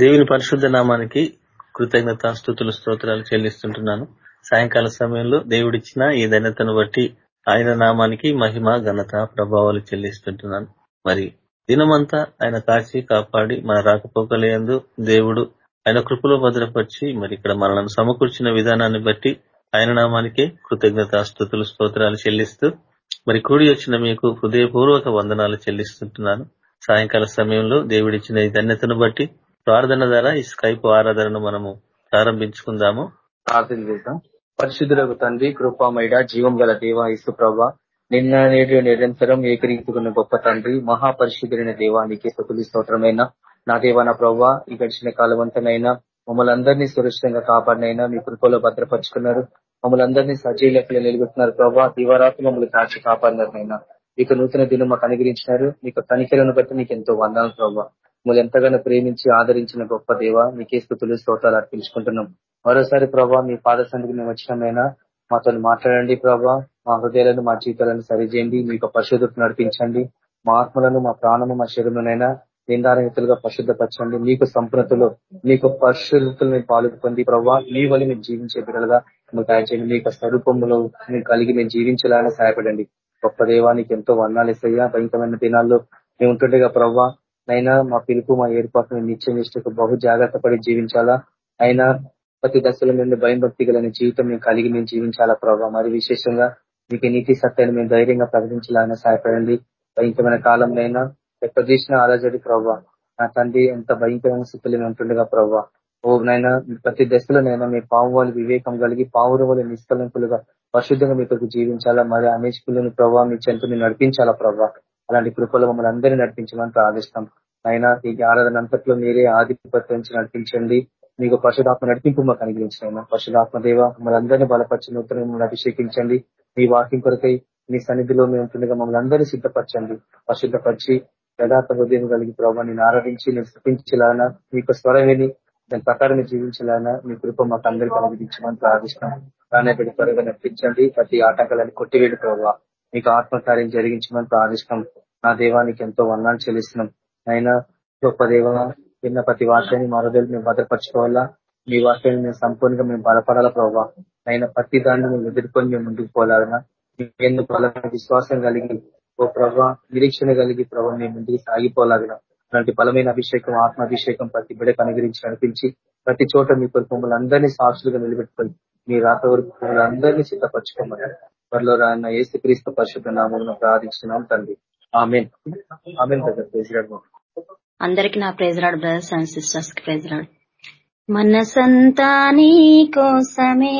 దేవుని పరిశుద్ధ నామానికి కృతజ్ఞత స్థుతులు స్తోత్రాలు చెల్లిస్తుంటున్నాను. సాయంకాల సమయంలో దేవుడిచ్చిన ఈ ధన్యతను బట్టి ఆయన నామానికి మహిమ ఘనత ప్రభావాలు చెల్లిస్తుంటున్నాను. మరి దినమంతా ఆయన కాచి కాపాడి మన రాకపోకలేందు దేవుడు ఆయన కృపలో భద్రపరిచి మరి ఇక్కడ మనల్ని సమకూర్చిన విధానాన్ని బట్టి ఆయన నామానికి కృతజ్ఞత స్థుతులు స్తోత్రాలు చెల్లిస్తూ మరి కూడి వచ్చిన మీకు హృదయపూర్వక వందనాలు చెల్లిస్తుంటున్నాను. సాయంకాల సమయంలో దేవుడిచ్చిన ఈ ధన్యతను బట్టి ప్రార్థన ద్వారా ఈ స్కైప్ ఆరాధనను మనము ప్రారంభించుకుందాము. ప్రార్థన చేద్దాం. పరిశుద్ధులకు తండ్రి కృపామైడ జీవం గల దేవ ఇసు ప్రభ నిన్న నేడు నిరంతరం ఏకరీతికున్న గొప్ప తండ్రి మహాపరిశుద్ధులైన దేవానికి సతులి స్తోత్రమైన. నా దేవ నా ప్రభ ఈ గడిచిన కాలవంతనైనా మమ్మల్ని అందరినీ సురక్షితంగా కాపాడినైనా మీ కృపలో భద్రపరుచుకున్నారు. మమ్మల్ని అందరినీ సజీవ లెక్కలు నిలబెట్టున్నారు ప్రభా దివరాత్రి మమ్మల్ని కాచి కాపాడినారు నైనా మీకు నూతన దినం మాకు అనుగ్రహించినారు. మీకు తనిఖీలను బట్టి మీకు ఎంతో వందాలు ప్రభావ మమ్మల్ని ఎంతగానో ప్రేమించి ఆదరించిన గొప్ప దేవ మీకే స్థుతులు శ్రోతాలు అర్పించుకుంటున్నాం. మరోసారి ప్రభా మీ పాద సంధికి మేము వచ్చినామైనా మాతో మాట్లాడండి ప్రభా. మా హృదయాలను మా జీవితాలను సరిచేయండి. మీకు పరిశుద్ధత నడిపించండి. మా ఆత్మలను మా ప్రాణము మా శరీరంలోనైనా నిందారహితులుగా పరిశుద్ధపరచండి. మీకు సంపూర్ణతలో మీకు పరిశుద్ధతలు మేము పాలు పొంది ప్రభావ మీ వల్ల మేము జీవించే బిడ్డలుగా తయారు చేయండి మీకు స్వరూపంలో మేము కలిగి మేము జీవించాలని సహాయపడండి. గొప్ప దేవానికి ఎంతో వర్ణాలు ఇస్తాయా భయంకరమైన దినాల్లో మేము ఉంటుండేగా ప్రవ్వా అయినా మా పిలుపు మా ఏర్పాటును నిత్యం ఇష్టకు బహు జాగ్రత్త పడి జీవించాలా? అయినా ప్రతి దశల మీద భయం భక్తి గలని జీవితం మేము కలిగి మేము జీవించాలా ప్రభావ మరి విశేషంగా మీకు నీతి సత్యాన్ని మేము ధైర్యంగా ప్రకటించాలని సహాయపడండి. భయంకరమైన కాలంలో ఎక్కడ చేసిన ఆలోచడి ప్రభావ నా తండ్రి ఎంత భయంకరమైన స్థితిలో మేము ఉంటుండగా ప్రభావ ఓ నైనా ప్రతి దశలోనైనా మీ పావు వాళ్ళు వివేకం కలిగి పావురు వాళ్ళు నిష్కలంకులుగా పరిశుద్ధంగా మీకు జీవించాలా? మరి అనేకులను ప్రభావ మీ చెంత నడిపించాలా ప్రభావ అలాంటి కృపలు మమ్మల్ని అందరినీ నడిపించమని ప్రార్థిస్తాం. అయినా ఈ ఆరాధన అంతట్లో మీరే ఆధిపత్యం నడిపించండి. మీకు పరిశుధాత్మ నడిపింపు మాకు అనుగ్రహించిన పరిశుధాత్మ దేవ మమ్మల్ని అందరినీ బలపరిచి నూతన అభిషేకించండి. మీ వాక్యం కొరకై మీ సన్నిధిలో మేము ఉంటుండగా మమ్మల్ని అందరినీ సిద్ధపరచండి. పరిశుద్ధపరిచి యథార్థ హృదయం కలిగి ప్రభావ నేను ఆరాధించి నేను స్థితించాలన్నా మీకు స్వరం విని దాని ప్రకారం జీవించాలన్నా మీ కృప మాకు అందరికీ అనుగ్రహించమని ప్రార్థిస్తున్నాం కానీ త్వరగా నడిపించండి. ప్రతి ఆటంకాలను కొట్టివేడు ప్రభావ. మీకు ఆత్మకార్యం జరిగించమని ప్రార్థిస్తున్నాం. నా దేవానికి ఎంతో వర్ణాన్ని చెల్లిస్తున్నాం. అయినా గొప్ప దేవ విన్న ప్రతి వాక్యాన్ని మరోదేళ్ళు మేము భద్రపరచుకోవాలా? మీ వాక్యాన్ని మేము సంపూర్ణంగా మేము బలపడాలా ప్రభావ అయినా ప్రతి దాన్ని మేము ఎదుర్కొని మేము ముందుకు పోలాలన్నా ఎందుకు విశ్వాసం కలిగి ఓ ప్రభావ నిరీక్షణ కలిగి ప్రభావ మేము ముందుకు సాగిపోలాగిన? అలాంటి బలమైన అభిషేకం ఆత్మాభిషేకం ప్రతి బిడకు అనుగ్రహించి నడిపించి ప్రతి చోట మీ కొరకు మమ్మల్ని అందరినీ సాక్షులుగా నిలబెట్టుకొని మీ రాత వరకు మమ్మల్ని అందరినీ సిద్ధపరచుకోమని త్వరలో రాన్న ఏసు క్రీస్తు పరిశుద్ధ నామం ప్రార్థించినాం తండ్రి. ఆమెన్. ఆమెన్ అందరికి నా ప్రేజరాడు బ్రదర్స్ అండ్ సిస్టర్స్కి ప్రేజరాడు మనసంతా కోసమే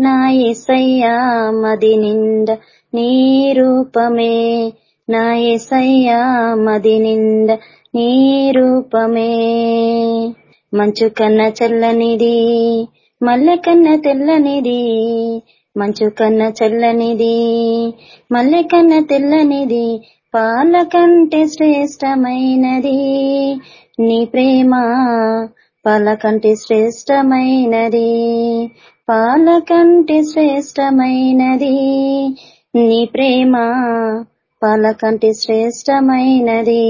నా ఎసయ్యా మది నింద నీ రూపమే. నా ఎసయ్యా మది నింద నీ రూపమే. మంచు కన్న చల్లనిది మల్ల కన్న తెల్లనిది మంచు కన్న చల్లనిది మల్లె కన్న తెల్లనిది పాల కంటే శ్రేష్టమైనది. నీ ప్రేమ పాల కంటే శ్రేష్టమైనది. పాల కంటే శ్రేష్టమైనది. నీ ప్రేమ పాల కంటే శ్రేష్టమైనది.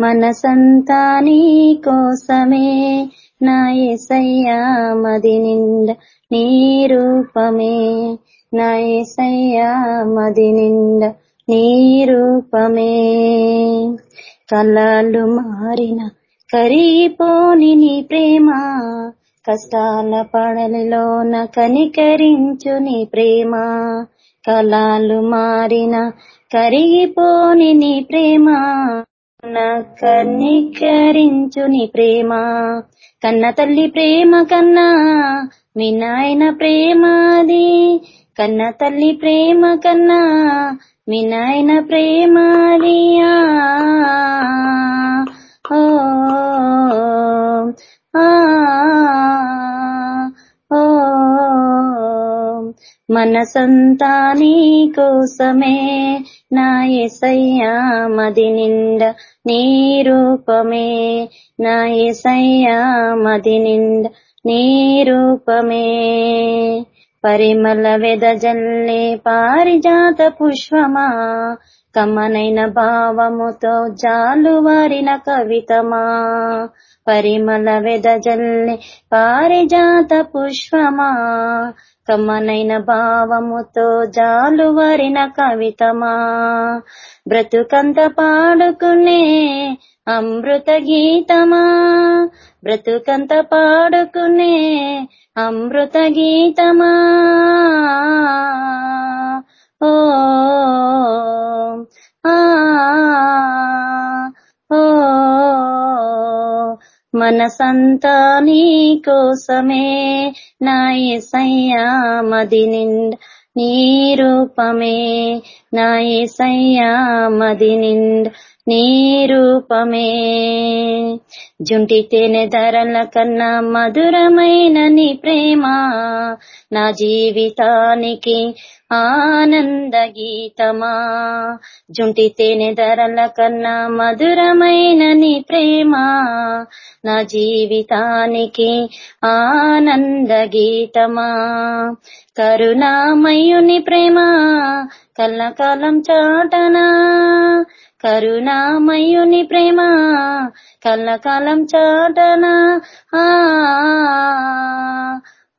మనసంతా నీ కోసమే నా ఎసయ్యా మది నిండ నీ రూపమే నైసయ్యా మది నిండ నీ రూపమే కళ్ళాళ్ళు మారిన కరిగిపోని నీ ప్రేమ కష్టాల పడలిలోన కనికరించు నీ ప్రేమ. కళాలు మారిన కరిగిపోని నీ ప్రేమ కనికరించు నీ ప్రేమ. కన్న తల్లి ప్రేమ కన్నా మీ నాయన ప్రేమాది కన్న తల్లి ప్రేమ కన్నా మీ నాయన ప్రేమాదియా ఓ ఓ మనసంతా నీ కోసమే నా ఎసయ్యా మది నిండ నీ రూపమే నా ఎసయ్యా మది నిండ నీ రూపమే పరిమళ వెదజల్లే పారిజాత పుష్పమా కమ్మనైన భావముతో జాలువారిన కవితమా పరిమళ వెదజల్లి పారిజాత పుష్పమా కమ్మనైన భావముతో జాలువారిన కవితమా బ్రతుకంత పాడుకునే అమృత గీతమా బ్రతుకంత పాడుకునే అమృత గీతమా ఓ ఆ ఓ మనసంతా నీ కోసమే నా ఎసయ్యా మది నిండ నీ రూపమే నా ఎసయ్యా మది నిండ నీ రూపమే జుంటి తేనె ధరల కన్నా మధురమైన నీ ప్రేమ. నా జీవితానికి ఆనంద గీతమా. జుంటి తేనె ధరల కన్నా మధురమైన నీ ప్రేమ. నా జీవితానికి ఆనంద గీతమా. కరుణామయుని ప్రేమ కల్లకాలం చాటనా. కరుణామయుని ప్రేమ కల్లకాలం చాటనా. ఆ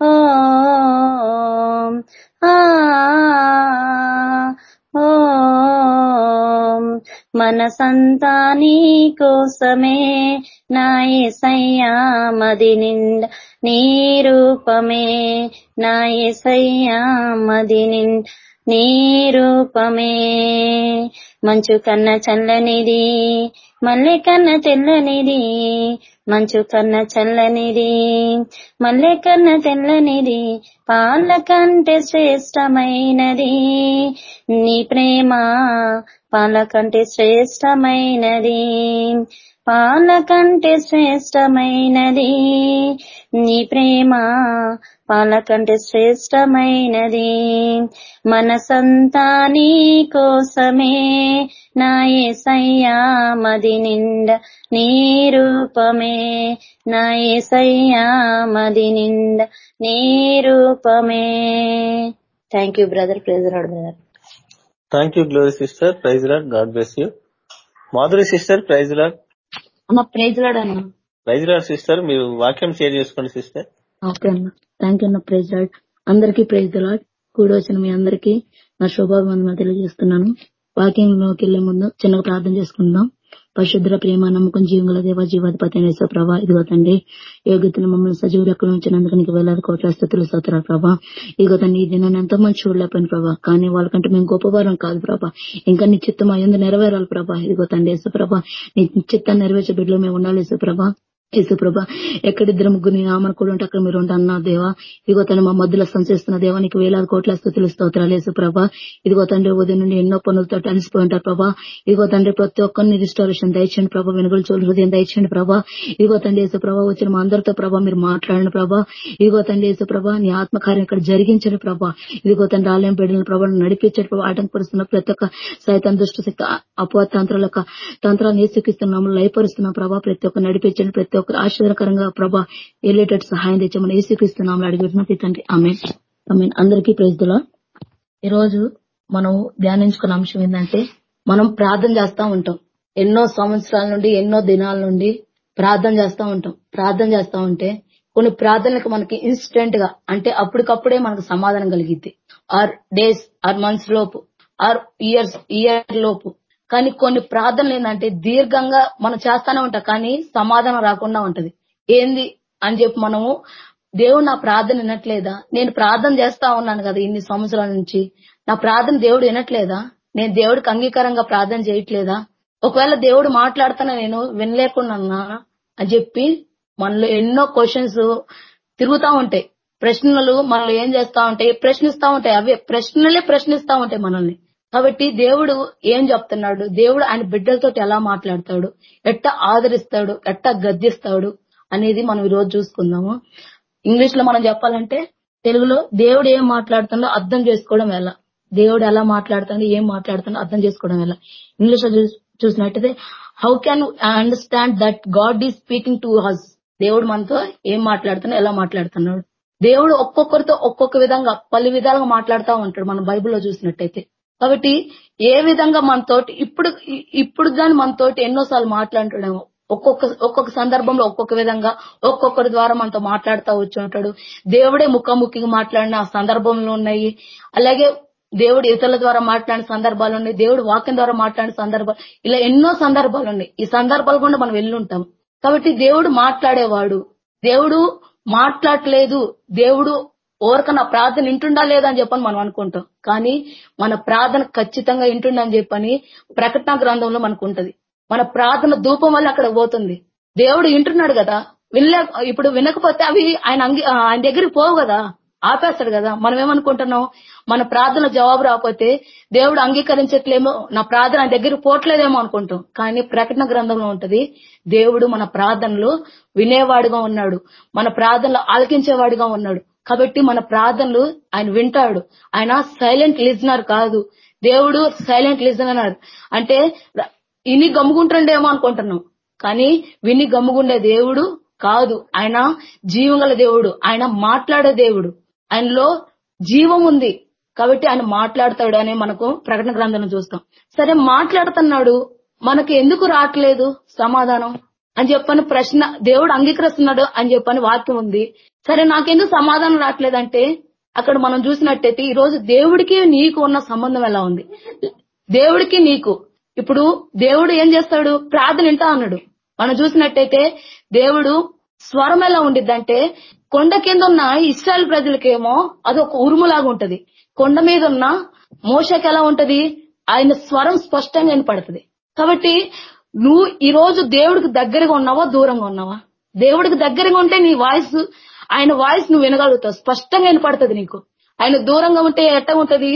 ఓ ఆ ఓ మనసంతా నీ కోసమే నాయసయ్యా మది నిండ నీ రూపమే నాయసయ్యా మది నిండ నీ రూపమే మంచు కన్న చల్లనిది మల్లె కన్న తెల్లనిది మంచు కన్న చల్లనిది మల్లె కన్న తెల్లనిది పాల కంటే శ్రేష్టమైనది. నీ ప్రేమ పాల కంటే శ్రేష్టమైనది. పాల కంటే శ్రేష్టమైనది. నీ ప్రేమ పాల కంటే శ్రేష్టమైనది. మనసంతా నీ కోసమే నాయసయ్యా మది నిండ నీ రూపమే. నాయసయ్యా మది నిండ నీ రూపమే. Thank you brother praise Lord brother thank you glory sister praise Lord God bless you Madhuri sister praise Lord అన్న ప్రైజ్ లాడ్ అన్న. ప్రైజ్ లాడ్ సిస్టర్ మీరు వాక్యం షేర్ చేసుకోండి సిస్టర్. ఓకే అన్న. థ్యాంక్ యూ అన్న ప్రైజ్ లాడ్ అందరికీ praise Lord. కూడి వచ్చిన మీ అందరికీ నా శుభాభివందనలు తెలియజేస్తున్నాను. వాక్యంలోకి వెళ్ళే ముందు చిన్నగా ప్రార్థన చేసుకుందాం. పరిశుద్ర ప్రేమ నమ్మకం జీవంగల దేవ జీవాధిపతి అనేసే ప్రభా. ఇదిగో తండ్రి యోగ్యతను మమ్మల్ని సజీవులు ఎక్కడ ఉంచినందుకు నీకు వేలాది కోట్ల స్థుతులు సోతరా ప్రభా. ఇదిగో తండ్రి ఈ దినాన్ని ఎంతో మంది చూడలేకపోయిన ప్రభా. కానీ వాళ్ళకంటే మేము గొప్పవారం కాదు ప్రభా. ఇంకా నిశ్చిత్తం అయ్యింది నెరవేరాలి ప్రభా. ఇదిగో తండ్రి యేసు ప్రభా. నీ నిశ్చిత్తాన్ని నెరవేర్చే బిడ్డలో మేము ఉండాలి యేసు ప్రభా. యేసు ప్రభా ఎక్కడిద్దరు ముగ్గురు నీ కూడా ఉంటే అక్కడ మీరు ఉంటే అన్నా దేవా. ఇదిగో తను మా మధ్యలో సంచేస్తున్న దేవా నీకు వేలాది కోట్ల స్థుతులు స్తోత్రాలు యేసు ప్రభా. ఇదిగో తండ్రి ఉదయం నుండి ఎన్నో పనులతో అలసిపోయి ఉంటారు ప్రభా. ఇదిగో తండ్రి ప్రతి ఒక్కరిని రిస్టారేషన్ దయచండి ప్రభా వెనుకలు చోలు హృదయం దయచండి ప్రభా. ఇదిగో తండ్రి యేసు ప్రభా వచ్చిన మా అందరితో ప్రభా మీరు మాట్లాడండి ప్రభా. ఇదిగో తండ్రి యేసు ప్రభా నీ ఆత్మకార్యం ఇక్కడ జరిగించండి ప్రభా. ఇదిగో తండ్రి ఆలయం బిడ్డల ప్రభా నడిపించండి ప్రభా. ఆటంకపరుస్తున్న ప్రతి ఒక్క సైతం దుష్ట శక్తి అపవ తంత్రాల యొక్క తంత్రాన్ని ఏసుకిస్తున్నాము లయపరుస్తున్నాం ప్రభా. ప్రతి ఒక్క నడిపించండి ప్రతి ఆశ్చర్యకరంగా ప్రభా వెళ్ళేటట్టు సహాయం తెచ్చామని ఏసుకిస్తున్నాము అడిగిన తండ్రి ఆమె ఆమె అందరికీ ప్రైజ్దులా ఈరోజు మనం ధ్యానించుకున్న అంశం ఏంటంటే మనం ప్రార్థన చేస్తా ఉంటాం. ఎన్నో సంవత్సరాల నుండి ఎన్నో దినాల నుండి ప్రార్థన చేస్తూ ఉంటాం. ప్రార్థన చేస్తూ ఉంటే కొన్ని ప్రార్థనలకు మనకి ఇన్స్టెంట్గా అంటే అప్పటికప్పుడే మనకు సమాధానం కలిగిద్ది. ఆర్ డేస్ ఆర్ మంత్స్ లోపు ఆర్ ఇయర్స్ ఇయర్ లోపు కానీ కొన్ని ప్రార్థనలు ఏంటంటే దీర్ఘంగా మనం చేస్తానే ఉంటాం కానీ సమాధానం రాకుండా ఉంటది. ఏంది అని చెప్పి మనము దేవుడు నా ప్రార్థన వినట్లేదా? నేను ప్రార్థన చేస్తా ఉన్నాను కదా ఇన్ని సంవత్సరాల నుంచి. నా ప్రార్థన దేవుడు వినట్లేదా? నేను దేవుడికి అంగీకారంగా ప్రార్థన చేయట్లేదా? ఒకవేళ దేవుడు మాట్లాడుతున్నా నేను వినలేకున్నా అని చెప్పి మనలో ఎన్నో క్వశ్చన్స్ తిరుగుతా ఉంటాయి. ప్రశ్నలు మనలో ఏం చేస్తా ఉంటాయి? ప్రశ్నిస్తా ఉంటాయి. అవే ప్రశ్నలే ప్రశ్నిస్తా ఉంటాయి మనల్ని. కాబట్టి దేవుడు ఏం చెప్తున్నాడు? దేవుడు ఆయన బిడ్డలతో ఎలా మాట్లాడతాడు? ఎట్ట ఆదరిస్తాడు? ఎట్ట గద్దిస్తాడు? అనేది మనం ఈ రోజు చూసుకుందాము. ఇంగ్లీష్లో మనం చెప్పాలంటే తెలుగులో దేవుడు ఏం మాట్లాడుతుందో అర్థం చేసుకోవడం ఎలా? దేవుడు ఎలా మాట్లాడుతుందో ఏం మాట్లాడుతుందో అర్థం చేసుకోవడం ఎలా? ఇంగ్లీష్లో చూసినట్టయితే how can understand that God is speaking to us దేవుడు మనతో ఏం మాట్లాడుతున్నా ఎలా మాట్లాడుతున్నాడు? దేవుడు ఒక్కొక్కరితో ఒక్కొక్క విధంగా పలు విధాలుగా మాట్లాడుతూ ఉంటాడు. మనం బైబిల్లో చూసినట్టయితే. కాబట్టి ఏ విధంగా మనతోటి ఇప్పుడు ఇప్పుడు కానీ మనతోటి ఎన్నోసార్లు మాట్లాడుతున్నాము ఒక్కొక్క ఒక్కొక్క సందర్భంలో ఒక్కొక్క విధంగా ఒక్కొక్కరి ద్వారా మనతో మాట్లాడుతూ వచ్చి ఉంటాడు. దేవుడే ముఖాముఖిగా మాట్లాడిన సందర్భంలో ఉన్నాయి. అలాగే దేవుడు ఇతరుల ద్వారా మాట్లాడిన సందర్భాలు ఉన్నాయి. దేవుడు వాక్యం ద్వారా మాట్లాడిన సందర్భాలు ఇలా ఎన్నో సందర్భాలు ఉన్నాయి. ఈ సందర్భాలు కూడా మనం వెళ్ళి ఉంటాం కాబట్టి దేవుడు మాట్లాడేవాడు. దేవుడు మాట్లాడలేదు దేవుడు ఎవరికన్నా నా ప్రార్థన ఇంటుండా లేదా అని చెప్పని మనం అనుకుంటాం. కానీ మన ప్రార్థన ఖచ్చితంగా వింటుండని చెప్పని ప్రకటన గ్రంథంలో మనకు ఉంటది మన ప్రార్థన ధూపం వల్ల అక్కడ పోతుంది. దేవుడు వింటున్నాడు కదా వినలే ఇప్పుడు వినకపోతే అవి ఆయన ఆయన దగ్గరికి పోవు కదా ఆపేస్తాడు కదా. మనం ఏమనుకుంటున్నాం? మన ప్రార్థన జవాబు రాకపోతే దేవుడు అంగీకరించట్లేమో నా ప్రార్థన ఆయన దగ్గరికి పోవట్లేదేమో అనుకుంటాం. కానీ ప్రకటన గ్రంథంలో ఉంటది దేవుడు మన ప్రార్థనలు వినేవాడుగా ఉన్నాడు. మన ప్రార్థనలు ఆలకించేవాడిగా ఉన్నాడు. కాబట్టి మన ప్రార్థనలు ఆయన వింటాడు. ఆయన సైలెంట్ లిజనర్ కాదు. దేవుడు సైలెంట్ లిజనర్ అంటే ఇని గమ్ముకుంటుండేమో అనుకుంటున్నాం. కానీ విని గమ్ముగుండే దేవుడు కాదు. ఆయన జీవంగల దేవుడు. ఆయన మాట్లాడే దేవుడు. ఆయనలో జీవం ఉంది. కాబట్టి ఆయన మాట్లాడతాడు అని మనకు ప్రకటన గ్రంథం చూస్తాం. సరే మాట్లాడుతున్నాడు. మనకు ఎందుకు రావట్లేదు సమాధానం? అని చెప్పని ప్రశ్న దేవుడు అంగీకరిస్తున్నాడు అని చెప్పని వాక్యం ఉంది. సరే నాకెందుకు సమాధానం రావట్లేదంటే అక్కడ మనం చూసినట్టయితే ఈ రోజు దేవుడికి నీకు ఉన్న సంబంధం ఎలా ఉంది? దేవుడికి నీకు. ఇప్పుడు దేవుడు ఏం చేస్తాడు? ప్రార్థన వింటా అన్నాడు. మనం చూసినట్టయితే దేవుడు స్వరం ఎలా ఉండిద్దంటే కొండ కింద ఉన్న ఇస్రాయల్ ప్రజలకేమో అది ఒక ఉరుములాగా ఉంటది. కొండ మీద ఉన్న మోసకి ఎలా ఉంటది? ఆయన స్వరం స్పష్టంగా వినపడుతుంది. కాబట్టి నువ్వు ఈ రోజు దేవుడికి దగ్గరగా ఉన్నావా? దూరంగా ఉన్నావా? దేవుడికి దగ్గరగా ఉంటే నీ వాయిస్ ఆయన వాయిస్ నువ్వు వినగలుగుతావు. స్పష్టంగా వినపడుతుంది నీకు. ఆయన దూరంగా ఉంటే ఎట్ట ఉంటది?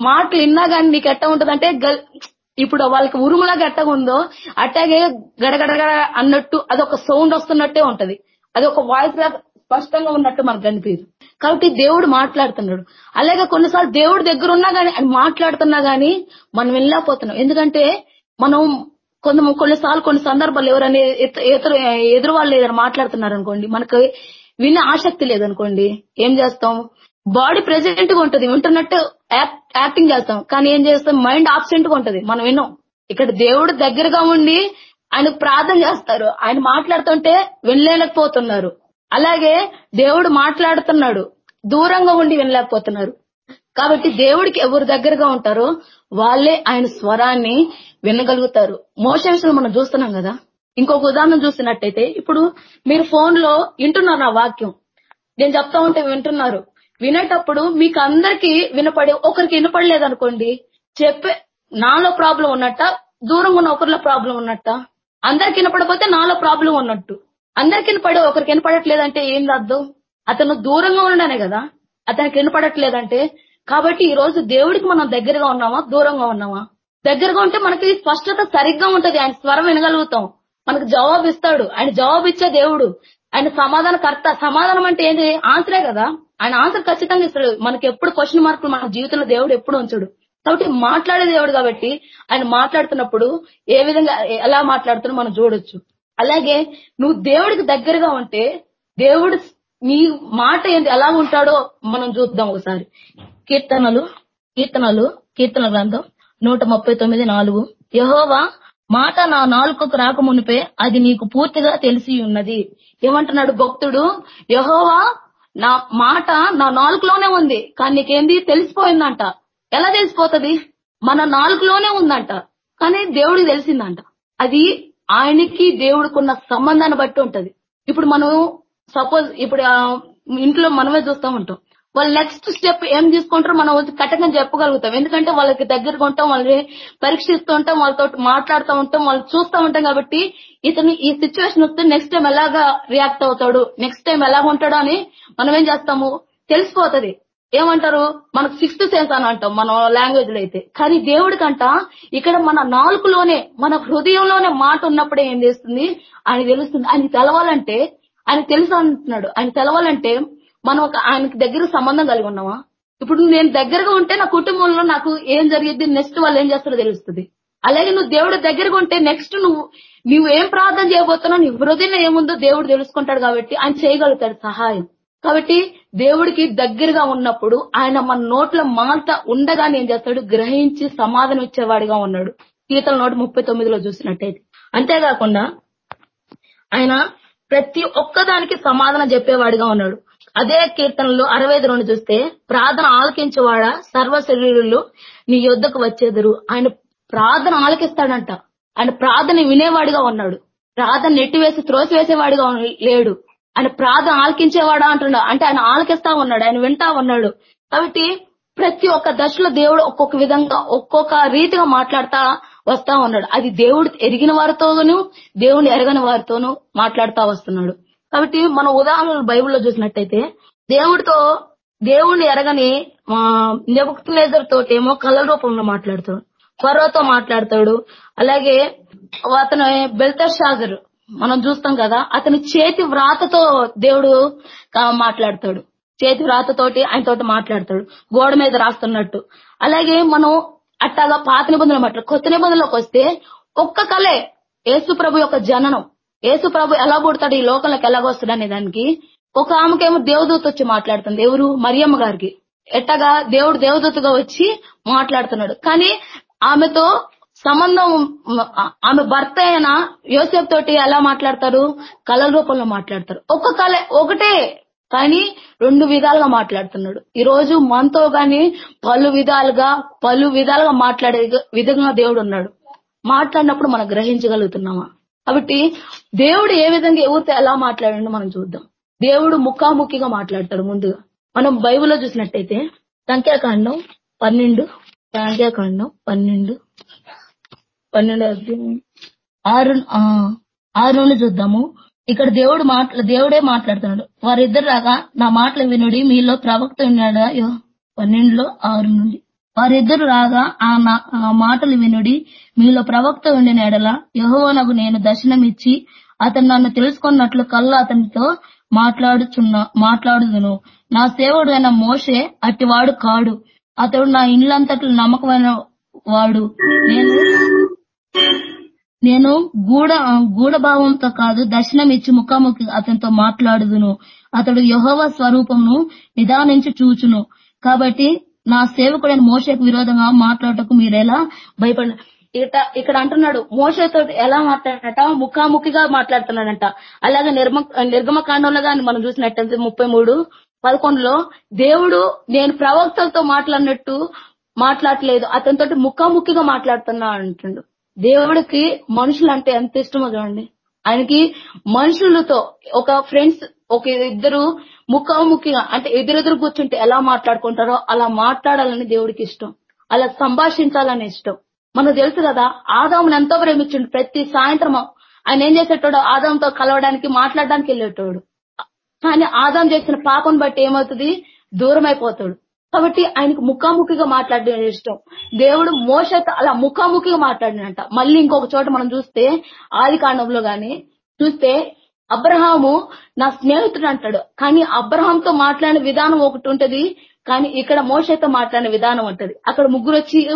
మాటలు విన్నా గానీ నీకు ఎట్ట ఉంటది అంటే ఇప్పుడు వాళ్ళకి ఉరుములాగా ఎట్టగా ఉందో అట్టాగే గడగడగడ అన్నట్టు అదొక సౌండ్ వస్తున్నట్టే ఉంటది. అది ఒక వాయిస్ లాగా స్పష్టంగా ఉన్నట్టు మనకు కనిపించదు కాబట్టి దేవుడు మాట్లాడుతున్నాడు. అలాగే కొన్నిసార్లు దేవుడు దగ్గర ఉన్నా గానీ ఆయన మాట్లాడుతున్నా గానీ మనం వెళ్ళకపోతున్నాం ఎందుకంటే మనం కొంత కొన్నిసార్లు కొన్ని సందర్భాలు ఎవరైనా ఎదురు వాళ్ళు ఏదైనా మాట్లాడుతున్నారు అనుకోండి మనకు వినే ఆసక్తి లేదనుకోండి. ఏం చేస్తాం? బాడీ ప్రెసెంట్గా ఉంటుంది. వింటున్నట్టు యాక్టింగ్ చేస్తాం. కానీ ఏం చేస్తాం? మైండ్ ఆబ్సెంట్గా ఉంటది. మనం విన్నాం. ఇక్కడ దేవుడు దగ్గరగా ఉండి ఆయన ప్రార్థన చేస్తారు. ఆయన మాట్లాడుతుంటే వినలేకపోతున్నారు. అలాగే దేవుడు మాట్లాడుతున్నాడు. దూరంగా ఉండి వినలేకపోతున్నారు. కాబట్టి దేవుడికి ఎవరు దగ్గరగా ఉంటారో వాళ్ళే ఆయన స్వరాన్ని వినగలుగుతారు. మోషన్స్ మనం చూస్తున్నాం కదా. ఇంకొక ఉదాహరణ చూసినట్టయితే ఇప్పుడు మీరు ఫోన్లో వింటున్నారు నా వాక్యం? నేను చెప్తా ఉంటే వింటున్నారు. వినేటప్పుడు మీకు అందరికి వినపడి ఒకరికి వినపడలేదు అనుకోండి చెప్పే నాలో ప్రాబ్లం ఉన్నట్ట దూరంగా ఉన్న ఒకరిలో ప్రాబ్లం ఉన్నట్ట అందరికి వినపడపోతే నాలో ప్రాబ్లం ఉన్నట్టు. అందరికి వినపడే ఒకరికి వినపడట్లేదంటే ఏం అర్థం? అతను దూరంగా ఉండనే కదా? అతనికి వినపడట్లేదంటే కాబట్టి ఈ రోజు దేవుడికి మనం దగ్గరగా ఉన్నామా దూరంగా ఉన్నామా? దగ్గరగా ఉంటే మనకి స్పష్టత సరిగ్గా ఉంటది ఆయన స్వరం వినగలుగుతాం. మనకు జవాబు ఇస్తాడు. ఆయన జవాబు ఇచ్చే దేవుడు. ఆయన సమాధాన కర్త. సమాధానం అంటే ఏంటి ఆన్సరే కదా. ఆయన ఆన్సర్ ఖచ్చితంగా ఇస్తాడు. మనకి ఎప్పుడు క్వశ్చన్ మార్కులు మన జీవితంలో దేవుడు ఎప్పుడు ఉంచడు. కాబట్టి మాట్లాడే దేవుడు కాబట్టి ఆయన మాట్లాడుతున్నప్పుడు ఏ విధంగా ఎలా మాట్లాడుతున్నా మనం చూడొచ్చు. అలాగే నువ్వు దేవుడికి దగ్గరగా ఉంటే దేవుడు నీ మాట ఏంటి ఎలా ఉంటాడో మనం చూద్దాం ఒకసారి. కీర్తనలు కీర్తనలు కీర్తన గ్రంథం నూట ముప్పై తొమ్మిది నాలుగు. యహోవా మాట నా నాలుకకు రాకమునిపే అది నీకు పూర్తిగా తెలిసి ఉన్నది ఏమంటున్నాడు భక్తుడు? యహోవా నా మాట నా నాలుకలోనే ఉంది కానీ నీకేంది? తెలిసిపోయిందంట. ఎలా తెలిసిపోతది? మన నాలుగులోనే ఉందంట కానీ దేవుడికి తెలిసిందంట. అది ఆయనకి దేవుడికున్న సంబంధాన్ని బట్టి ఉంటది. ఇప్పుడు మనం సపోజ్ ఇప్పుడు ఇంట్లో మనమే చూస్తూ ఉంటాం. వాళ్ళు నెక్స్ట్ స్టెప్ ఏం తీసుకుంటారో మనం కఠినంగా చెప్పగలుగుతాం. ఎందుకంటే వాళ్ళకి దగ్గరగా ఉంటాం వాళ్ళని పరీక్షిస్తూ ఉంటాం వాళ్ళతో మాట్లాడుతూ ఉంటాం వాళ్ళు చూస్తూ ఉంటాం కాబట్టి ఇతను ఈ సిచ్యువేషన్ వస్తే నెక్స్ట్ టైం ఎలాగా రియాక్ట్ అవుతాడు నెక్స్ట్ టైం ఎలా ఉంటాడో అని మనం ఏం చేస్తాము? తెలిసిపోతది. ఏమంటారు? మనకు సిక్స్త్ సెన్స్ అని అంటాం మన లాంగ్వేజ్లో అయితే. కానీ దేవుడికంట ఇక్కడ మన నాలుగులోనే మన హృదయంలోనే మాట ఉన్నప్పుడే ఏం చేస్తుంది? ఆయన తెలుస్తుంది. ఆయన తెలవాలంటే ఆయన తెలుసు అంటున్నాడు. ఆయన తెలవాలంటే మనం ఒక ఆయనకి దగ్గర సంబంధం కలిగి ఉన్నామా? ఇప్పుడు నేను దగ్గరగా ఉంటే నా కుటుంబంలో నాకు ఏం జరిగింది నెక్స్ట్ వాళ్ళు ఏం చేస్తారో తెలుస్తుంది. అలాగే నువ్వు దేవుడు దగ్గరగా ఉంటే నెక్స్ట్ నువ్వు నువ్వు ఏం ప్రార్థన చేయబోతున్నావు? నీ హృదయంలో ఏముందో దేవుడు తెలుసుకుంటాడు కాబట్టి ఆయన చేయగలుగుతాడు సహాయం. కాబట్టి దేవుడికి దగ్గరగా ఉన్నప్పుడు ఆయన మన నోట్ల మాట ఉండగానే ఏం చేస్తాడు? గ్రహించి సమాధానం ఇచ్చేవాడిగా ఉన్నాడు. గీతల నూట ముప్పై తొమ్మిదిలో చూసినట్టయితే. అంతేకాకుండా ఆయన ప్రతి ఒక్కదానికి సమాధానం చెప్పేవాడిగా ఉన్నాడు. అదే కీర్తనలో అరవై ఐదు రెండు చూస్తే ప్రార్థన ఆలకించేవాడా సర్వ శరీరులు నీ యొద్దకు వచ్చేదరు. ఆయన ప్రార్థన ఆలకిస్తాడంట. ఆయన ప్రార్థన వినేవాడిగా ఉన్నాడు. ప్రార్థన నెట్టివేసి త్రోసివేసేవాడిగా ఉన్న- లేడు. ఆయన ప్రార్థన ఆలకించేవాడా అంటున్నాడు. అంటే ఆయన ఆలకిస్తా ఉన్నాడు ఆయన వింటా ఉన్నాడు. కాబట్టి ప్రతి ఒక్క దశలో దేవుడు ఒక్కొక్క విధంగా ఒక్కొక్క రీతిగా మాట్లాడతా వస్తా ఉన్నాడు. అది దేవుడు ఎరిగిన వారితోనూ దేవుని ఎరగని వారితోనూ మాట్లాడుతా వస్తున్నాడు. కాబట్టి మన ఉదాహరణలు బైబిల్లో చూసినట్టయితే దేవుడితో దేవుణ్ణి ఎరగని నెబుక్తులేజర్ తోటి ఏమో రూపంలో మాట్లాడతాడు ఫరోతో మాట్లాడతాడు అలాగే అతను బెల్తర్ మనం చూస్తాం కదా అతని చేతి వ్రాతతో దేవుడు మాట్లాడతాడు. చేతి వ్రాతతోటి ఆయనతోటి మాట్లాడతాడు గోడ మీద రాస్తున్నట్టు. అలాగే మనం అట్టాగా పాత నిబంధనలు మాట్లాడు కొత్త నిబంధనలోకి వస్తే ఒక్క కళే యేసు ప్రభు యొక్క జననం. యేసు ప్రభు ఎలా పుడతాడు? ఈ లోకంలోకి ఎలాగొస్తాడు అనే దానికి ఒక ఆమెకేమో దేవదూత వచ్చి మాట్లాడుతుంది. ఎవరు? మరియమ్మ గారికి. ఎట్టగా దేవుడు దేవదూతగా వచ్చి మాట్లాడుతున్నాడు. కానీ ఆమెతో సంబంధం ఆమె భర్త అయిన యోసేఫ్ తోటి ఎలా మాట్లాడతారు? కళల రూపంలో మాట్లాడతారు. ఒక్క కళ ఒకటే కానీ రెండు విధాలుగా మాట్లాడుతున్నాడు. ఈ రోజు మనతో గాని పలు విధాలుగా పలు విధాలుగా మాట్లాడే విధంగా దేవుడు ఉన్నాడు మాట్లాడినప్పుడు మనం గ్రహించగలుగుతున్నామా? కాబట్టి దేవుడు ఏ విధంగా ఎవరితో ఎలా మాట్లాడండి మనం చూద్దాం. దేవుడు ముఖాముఖిగా మాట్లాడతాడు ముందుగా. మనం బైబిల్లో చూసినట్టయితే సంఖ్యాకాండం పన్నెండు సంఖ్యాకాండం పన్నెండు పన్నెండు ఆరు ఆరు నుండి చూద్దాము. ఇక్కడ దేవుడు మాట్లా దేవుడే మాట్లాడుతున్నాడు. వారిద్దరు రాగా నా మాటలు వినుడి మీలో ప్రవక్త ఉన్నాడా? యో, పన్నెండులో ఆరు నుండి వారిద్దరు రాగా ఆ నా- ఆ మాటలు వినుడి మీలో ప్రవక్త ఉండిన ఎడల యహోవనకు నేను దర్శనమిచ్చి అతను నన్ను తెలుసుకున్నట్లు కళ్ళు అతనితో మాట్లాడుచున్నా మాట్లాడుదును. నా సేవకుడైన మోషే అట్టివాడు కాడు. అతడు నా ఇండ్లంతట్లు నమ్మకమైన వాడు. నేను నేను గూఢ గూఢభావంతో కాదు దర్శనం ఇచ్చి ముఖాముఖి అతనితో మాట్లాడుదును. అతడు యహోవ స్వరూపమును నిదానించి చూచును. కాబట్టి నా సేవకుడైన మోసకు విరోధంగా మాట్లాడటకు మీరెలా భయపడ ఇట ఇక్కడ అంటున్నాడు మోసతో ఎలా మాట్లాడట? ముఖాముఖిగా మాట్లాడుతున్నాడంట. అలాగే నిర్మ నిర్గమ కాండంలో కానీ మనం చూసినట్టయితే ముప్పై మూడు పదకొండులో దేవుడు నేను ప్రవక్తలతో మాట్లాడినట్టు మాట్లాడలేదు అతనితోటి ముఖాముఖిగా మాట్లాడుతున్నా అంటుండు. దేవుడికి మనుషులు అంటే ఎంత ఇష్టమో చూడండి. ఆయనకి మనుషులతో ఒక ఫ్రెండ్స్ ఒక ఇద్దరు ముఖాముఖిగా అంటే ఎదురెదురు కూర్చుంటే ఎలా మాట్లాడుకుంటారో అలా మాట్లాడాలని దేవుడికి ఇష్టం. అలా సంభాషించాలని ఇష్టం. మనకు తెలుసు కదా ఆదామును ఎంతో ప్రేమించిండు. ప్రతి సాయంత్రం ఆయన ఏం చేసేటోడు ఆదాంతో కలవడానికి మాట్లాడడానికి వెళ్ళేటోడు. కానీ ఆదాం చేసిన పాపం బట్టి ఏమవుతుంది? దూరం అయిపోతాడు కాబట్టి ఆయనకు ముఖాముఖిగా మాట్లాడడం ఇష్టం. దేవుడు మోసతో అలా ముఖాముఖిగా మాట్లాడినంట. మళ్ళీ ఇంకొక చోట మనం చూస్తే ఆది కాండంలో గాని చూస్తే అబ్రహాము నా స్నేహితుడు అంటాడు. కానీ అబ్రహాంతో మాట్లాడిన విధానం ఒకటి ఉంటది కానీ ఇక్కడ మోసతో మాట్లాడిన విధానం ఉంటది. అక్కడ ముగ్గురు వచ్చి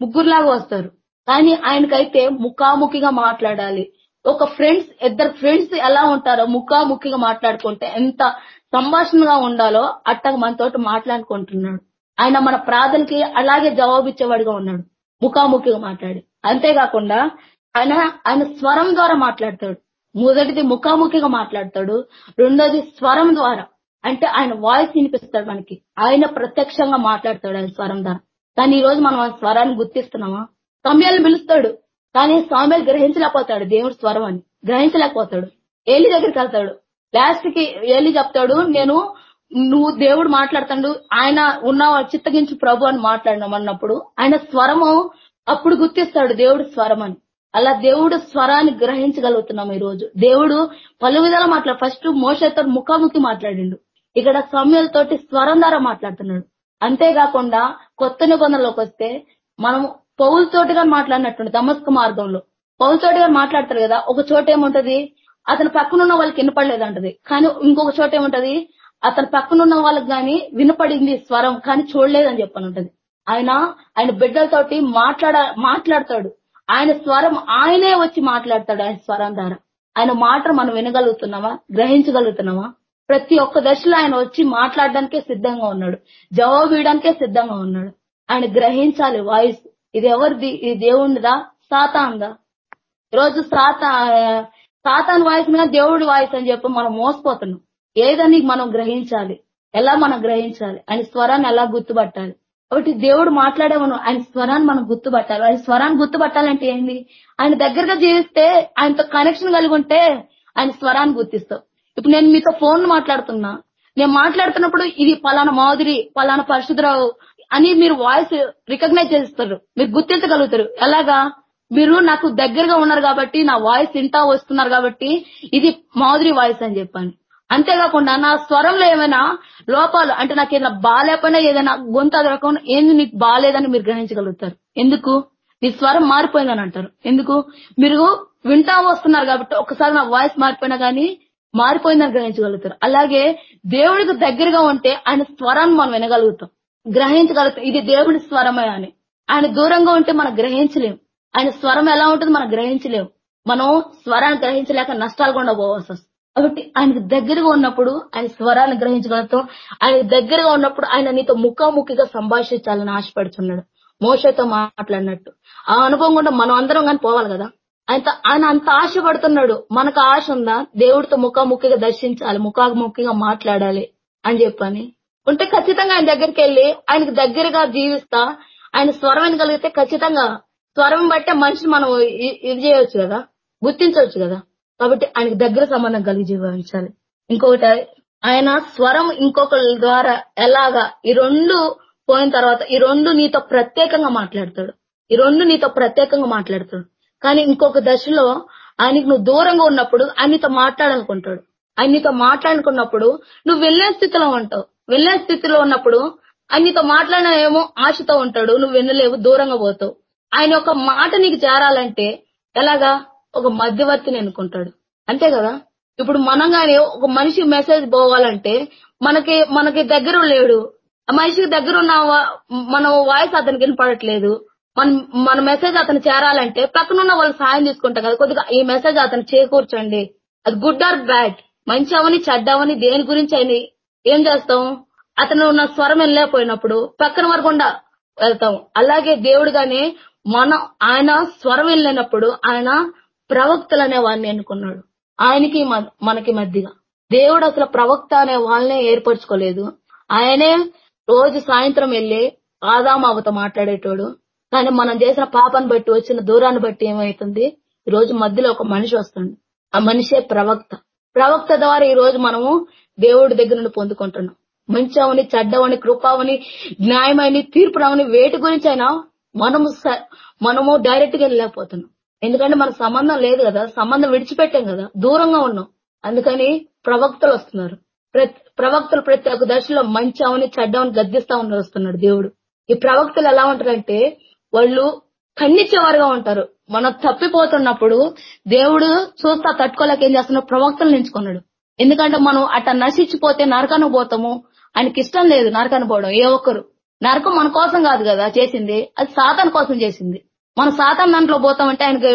ముగ్గురులాగా వస్తారు. కానీ ఆయనకైతే ముఖాముఖిగా మాట్లాడాలి. ఒక ఫ్రెండ్స్ ఇద్దరు ఫ్రెండ్స్ ఎలా ఉంటారో ముఖాముఖిగా మాట్లాడుకుంటే ఎంత సంభాషణగా ఉండాలో అట్టగా మనతోటి మాట్లాడుకుంటున్నాడు. ఆయన మన ప్రార్థనకి అలాగే జవాబిచ్చేవాడిగా ఉన్నాడు. ముఖాముఖిగా మాట్లాడి. అంతేకాకుండా ఆయన ఆయన స్వరం ద్వారా మాట్లాడతాడు. మొదటిది ముఖాముఖిగా మాట్లాడతాడు రెండోది స్వరం ద్వారా. అంటే ఆయన వాయిస్ వినిపిస్తాడు మనకి. ఆయన ప్రత్యక్షంగా మాట్లాడతాడు ఆయన స్వరం ద్వారా. కానీ ఈ రోజు మనం ఆ స్వరాన్ని గుర్తిస్తున్నామా? సమయాలు పిలుస్తాడు కానీ సామ్యాలు గ్రహించలేకపోతాడు దేవుడి స్వరం అని. గ్రహించలేకపోతాడు. ఏలి దగ్గరికి వెళ్తాడు. లాస్ట్కి ఏలి చెప్తాడు నేను నువ్వు దేవుడు మాట్లాడుతాడు ఆయన ఉన్న చిత్తగించు ప్రభు అని మాట్లాడినాం అన్నప్పుడు ఆయన స్వరము అప్పుడు గుర్తిస్తాడు దేవుడి స్వరం అని. అలా దేవుడు స్వరాన్ని గ్రహించగలుగుతున్నాం ఈ రోజు దేవుడు పలు విధాల మాట్లాడు ఫస్ట్ మోసతో ముఖాముఖి మాట్లాడిండు. ఇక్కడ సమయాల తోటి స్వరం ద్వారా మాట్లాడుతున్నాడు. అంతేకాకుండా కొత్త నిబంధనలోకి వస్తే మనం పౌలతోటిగా మాట్లాడినట్టుండి దమస్క మార్గంలో. పౌలతోటిగా మాట్లాడతారు కదా ఒక చోట ఏముంటది? అతని పక్కనున్న వాళ్ళకి వినపడలేదంటది. కానీ ఇంకొక చోట ఏముంటది? అతని పక్కనున్న వాళ్ళకి కానీ వినపడింది స్వరం కానీ చూడలేదని చెప్పని ఉంటది ఆయన ఆయన బిడ్డలతోటి మాట్లాడ మాట్లాడతాడు. ఆయన స్వరం ఆయనే వచ్చి మాట్లాడతాడు ఆయన స్వరం ద్వారా. ఆయన మాట మనం వినగలుగుతున్నామా? గ్రహించగలుగుతున్నామా? ప్రతి ఒక్క దశలో ఆయన వచ్చి మాట్లాడడానికే సిద్ధంగా ఉన్నాడు. జవాబు ఇవ్వడానికే సిద్ధంగా ఉన్నాడు. ఆయన గ్రహించాలి వాయిస్. ఇది ఎవరిది? ఇది దేవుడిదా సాతాందా ఈరోజు సాతా సాతాన్ వాయిస్ మీద దేవుడి వాయిస్ అని చెప్పి మనం మోసపోతున్నాం. ఏదని మనం గ్రహించాలి? ఎలా మనం గ్రహించాలి? ఆయన స్వరాన్ని ఎలా గుర్తుపట్టాలి? ఒకటి దేవుడు మాట్లాడేమను? ఆయన స్వరాన్ని మనం గుర్తుపట్టాలి. ఆయన స్వరాన్ని గుర్తుపట్టాలంటే ఏంది? ఆయన దగ్గరగా జీవిస్తే ఆయనతో కనెక్షన్ కలిగి ఉంటే ఆయన స్వరాన్ని గుర్తిస్తాం. ఇప్పుడు నేను మీతో ఫోన్ మాట్లాడుతున్నా. నేను మాట్లాడుతున్నప్పుడు ఇది పలానా మాధురి పలానా పరిశుద్ధరావు అని మీరు వాయిస్ రికగ్నైజ్ చేస్తారు. మీరు గుర్తించగలుగుతారు. ఎలాగా? మీరు నాకు దగ్గరగా ఉన్నారు కాబట్టి నా వాయిస్ ఇంటా వస్తున్నారు కాబట్టి ఇది మాధురి వాయిస్ అని చెప్పాను అంతేకాకుండా నా స్వరంలో ఏమైనా లోపాలు అంటే నాకు ఏదైనా బాగాలేకపోయినా ఏదైనా గొంత అదరకం ఏంది నీకు బాగాలేదని మీరు గ్రహించగలుగుతారు. ఎందుకు? నీ స్వరం మారిపోయిందని అంటారు. ఎందుకు? మీరు వింటా వస్తున్నారు కాబట్టి ఒకసారి నా వాయిస్ మారిపోయినా గానీ మారిపోయిందని గ్రహించగలుగుతారు. అలాగే దేవుడికి దగ్గరగా ఉంటే ఆయన స్వరాన్ని మనం వినగలుగుతాం. గ్రహించగలుగుతాం. ఇది దేవుడి స్వరమే అని. ఆయన దూరంగా ఉంటే మనం గ్రహించలేం. ఆయన స్వరం ఎలా ఉంటుంది మనం గ్రహించలేం. మనం స్వరాన్ని గ్రహించలేక నష్టాలు కూడా పోవాల్సి వస్తుంది. కాబట్టి ఆయనకు దగ్గరగా ఉన్నప్పుడు ఆయన స్వరాన్ని గ్రహించగలుగుతాం ఆయన దగ్గరగా ఉన్నప్పుడు ఆయన నీతో ముఖాముఖిగా సంభాషించాలని ఆశపడుతున్నాడు మోసతో మాట్లాడినట్టు. ఆ అనుభవం కూడా మనం అందరం కానీ పోవాలి కదా? ఆయన ఆయన అంత ఆశపడుతున్నాడు. మనకు ఆశ ఉందా? దేవుడితో ముఖాముఖిగా దర్శించాలి ముఖాముఖిగా మాట్లాడాలి అని చెప్పని. ఉంటే ఖచ్చితంగా ఆయన దగ్గరికి వెళ్ళి ఆయనకు దగ్గరగా జీవిస్తా ఆయన స్వరం వినగలిగితే ఖచ్చితంగా స్వరం బట్టే మనిషిని మనం ఇది చేయొచ్చు కదా? గుర్తించవచ్చు కదా? కాబట్టి ఆయనకు దగ్గర సంబంధం కలిగి జీవించాలి. ఇంకొకటి ఆయన స్వరం ఇంకొకరి ద్వారా ఎలాగా ఈ రెండు పోయిన తర్వాత ఈ రెండు నీతో ప్రత్యేకంగా మాట్లాడతాడు. ఈ రెండు నీతో ప్రత్యేకంగా మాట్లాడతాడు. కానీ ఇంకొక దశలో ఆయనకు నువ్వు దూరంగా ఉన్నప్పుడు ఆయన నీతో మాట్లాడాలనుకుంటాడు. ఆయన నీతో మాట్లాడుకున్నప్పుడు నువ్వు వెళ్ళే స్థితిలో ఉంటావు. వెళ్ళే స్థితిలో ఉన్నప్పుడు ఆయన నీతో మాట్లాడిన ఏమో ఆశతో ఉంటాడు. నువ్వు వినలేవు దూరంగా పోతావు. ఆయన ఒక మాట నీకు చేరాలంటే ఎలాగా? ఒక మధ్యవర్తిని ఎన్నుకుంటాడు. అంతే కదా? ఇప్పుడు మనం కానీ ఒక మనిషి మెసేజ్ పోవాలంటే మనకి మనకి దగ్గర లేడు. ఆ మనిషికి దగ్గర ఉన్న మన వాయిస్ అతనికి వినపడట్లేదు. మన మన మెసేజ్ అతను చేరాలంటే పక్కన ఉన్న వాళ్ళు సాయం తీసుకుంటాం కదా. కొద్దిగా ఈ మెసేజ్ అతను చేకూర్చండి. అది గుడ్ ఆర్ బ్యాడ్? మంచి అవని చెడ్డ అవని దేని గురించి అని ఏం చేస్తాం? అతను ఉన్న స్వరం వెళ్ళలేకపోయినప్పుడు పక్కన వరకుండా వెళ్తాం. అలాగే దేవుడు గాని మనం ఆయన స్వరం వెళ్ళినప్పుడు ఆయన ప్రవక్తలు అనే వాడిని ఎన్నుకున్నాడు. ఆయనకి మ- మనకి మధ్యగా. దేవుడు అసలు ప్రవక్త అనే వాళ్ళనే ఏర్పరచుకోలేదు. ఆయనే రోజు సాయంత్రం వెళ్ళి ఆదామావతో మాట్లాడేటోడు. కానీ మనం చేసిన పాపాన్ని బట్టి వచ్చిన దూరాన్ని బట్టి ఏమైతుంది? ఈ రోజు మధ్యలో ఒక మనిషి వస్తుంది ఆ మనిషే ప్రవక్త. ప్రవక్త ద్వారా ఈ రోజు మనము దేవుడి దగ్గర నుండి పొందుకుంటున్నాం. మంచవని చెడ్డవని కృపావని న్యాయమని తీర్పురావని వేటి గురించి అయినా మనము స- మనము డైరెక్ట్గా వెళ్ళలేకపోతున్నాం. ఎందుకంటే మనకు సంబంధం లేదు కదా సంబంధం విడిచిపెట్టాం కదా దూరంగా ఉన్నాం. అందుకని ప్రవక్తలు వస్తున్నారు. ప్రతి ప్రవక్తలు ప్రతి ఒక్క దశలో మంచి అవని చెడ్డవని గద్దిస్తా ఉన్నారు వస్తున్నాడు దేవుడు. ఈ ప్రవక్తలు ఎలా ఉంటారంటే వాళ్ళు ఖండించేవారుగా ఉంటారు. మనం తప్పిపోతున్నప్పుడు దేవుడు చూస్తా తట్టుకోలేక ఏం చేస్తున్నాడు? ప్రవక్తలు నించుకున్నాడు ఎందుకంటే మనం అట్ట నశించిపోతే నరకానికి పోతాము. ఆయనకి ఇష్టం లేదు నరకానికి పోవడం. ఏ ఒక్కరు. నరకం మన కోసం కాదు కదా చేసింది. అది సాతాన్ కోసం చేసింది. మన సాతాన్ దాంట్లో పోతామంటే ఆయనకి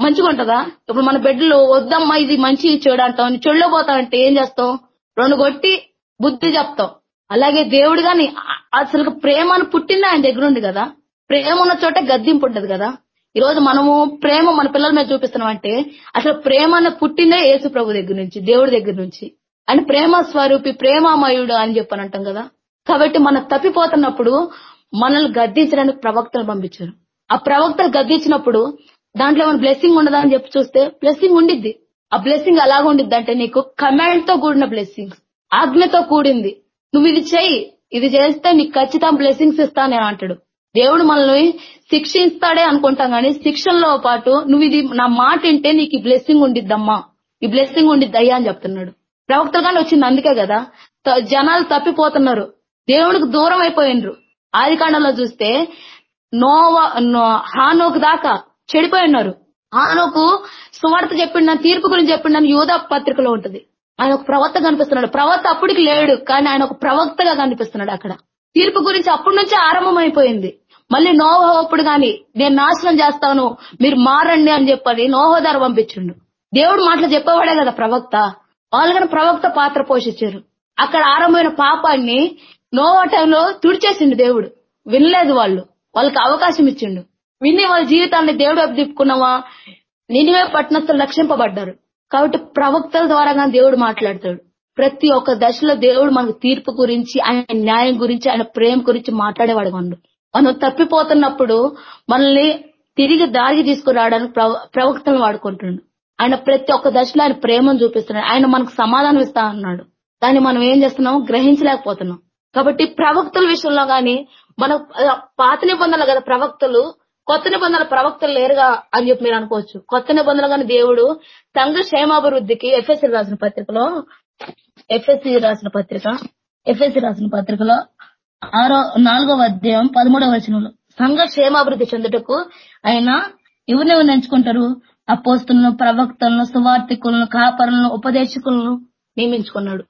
మంచిగా ఉంటదా? ఇప్పుడు మన బిడ్డలు వద్దమ్మా ఇది మంచి చెడు అంటాం. చెడులో పోతామంటే ఏం చేస్తాం రెండు కొట్టి బుద్ధి చెప్తాం అలాగే దేవుడు గాని అసలు ప్రేమను పుట్టింది ఆయన దగ్గర ఉంది కదా? ప్రేమ ఉన్న చోట గద్దింపు ఉంటది కదా? ఈ రోజు మనము ప్రేమ మన పిల్లల మీద చూపిస్తున్నాం అంటే అసలు ప్రేమ అన్న పుట్టిందే యేసు ప్రభు దగ్గర నుంచి దేవుడి దగ్గర నుంచి. అని ప్రేమ స్వరూపి ప్రేమామయుడు అని చెప్పని అంటాం కదా? కాబట్టి మనం తప్పిపోతున్నప్పుడు మనల్ని గద్దించడానికి ప్రవక్తలు పంపించారు. ఆ ప్రవక్తలు గగ్గించినప్పుడు దాంట్లో ఏమైనా బ్లెస్సింగ్ ఉండదా అని చెప్పి చూస్తే బ్లెస్సింగ్ ఉండిద్ది. ఆ బ్లెస్సింగ్ అలాగ ఉండిద్ది అంటే నీకు కమాండ్తో కూడిన బ్లెస్సింగ్స్ ఆజ్ఞతో కూడింది. నువ్వు ఇది చెయ్యి ఇది చేస్తే నీకు ఖచ్చితంగా బ్లెస్సింగ్స్ ఇస్తానే అంటాడు. దేవుడు మనల్ని శిక్షిస్తాడే అనుకుంటాం గానీ శిక్షణలో పాటు నువ్వు ఇది నా మాట వింటే నీకు ఈ బ్లెస్సింగ్ ఉండిద్దమ్మా. ఈ బ్లెస్సింగ్ ఉండిద్ది అయ్యా అని చెప్తున్నాడు. ప్రవక్తలు కానీ వచ్చింది అందుకే కదా. జనాలు తప్పిపోతున్నారు. దేవుడికి దూరం అయిపోయినరు. ఆది చూస్తే నోవా నో- హానోకు దాకా చెడిపోయి ఉన్నారు. హానోకు సువార్త చెప్పిండు తీర్పు గురించి చెప్పిండని యోధ పత్రికలో ఉంటది. ఆయన ఒక ప్రవక్త కనిపిస్తున్నాడు. ప్రవక్త అప్పటికి లేడు కానీ ఆయన ఒక ప్రవక్తగా కనిపిస్తున్నాడు అక్కడ. తీర్పు గురించి అప్పటి నుంచే ఆరంభం అయిపోయింది మళ్ళీ నోహో అప్పుడు గాని నేను నాశనం చేస్తాను మీరు మారండి అని చెప్పని నోహో పంపించిండు. దేవుడు మాటలు చెప్పేవాడే కదా ప్రవక్త. వాళ్ళు ప్రవక్త పాత్ర పోషించారు. అక్కడ ఆరంభమైన పాపాన్ని నోవా టైంలో తుడిచేసిండు దేవుడు. వినలేదు వాళ్ళు. వాళ్ళకి అవకాశం ఇచ్చిండు. విని వాళ్ళ జీవితాన్ని దేవుడు అభిదిప్పుకున్నావా నినివే పట్టణస్థులు రక్షింపబడ్డారు. కాబట్టి ప్రవక్తల ద్వారా కానీ దేవుడు మాట్లాడతాడు. ప్రతి ఒక్క దశలో దేవుడు మనకు తీర్పు గురించి ఆయన న్యాయం గురించి ఆయన ప్రేమ గురించి మాట్లాడేవాడు మనం మనం తప్పిపోతున్నప్పుడు మనల్ని తిరిగి దారికి తీసుకురావడానికి ప్రవ- ప్రవక్తలను వాడుకుంటుండు. ఆయన ప్రతి ఒక్క దశలో ఆయన ప్రేమను చూపిస్తున్నాడు. ఆయన మనకు సమాధానం ఇస్తా అన్నాడు దాన్ని మనం ఏం చేస్తున్నాం గ్రహించలేకపోతున్నాం. కాబట్టి ప్రవక్తల విషయంలో కానీ మన పాత నిబంధనలు కదా ప్రవక్తలు కొత్త నిబంధనల ప్రవక్తలు లేరుగా అని చెప్పి మీరు అనుకోవచ్చు. కొత్త నిబంధనలు గాని దేవుడు సంఘ క్షేమాభివృద్ధికి ఎఫ్ఎస్సి రాసిన పత్రికలో ఎఫ్ఎస్సి రాసిన పత్రిక ఎఫ్ఎస్సి రాసిన పత్రికలో ఆరో నాలుగవ అధ్యాయం పదమూడవ వచనంలో సంఘ క్షేమాభివృద్ధి చెందుటకు ఆయన ఎవరిని ఎవరిని ఎంచుకుంటారు? అపోస్తులను ప్రవక్తలను సువార్థికులను కాపరులను ఉపదేశకులను నియమించుకున్నాడు.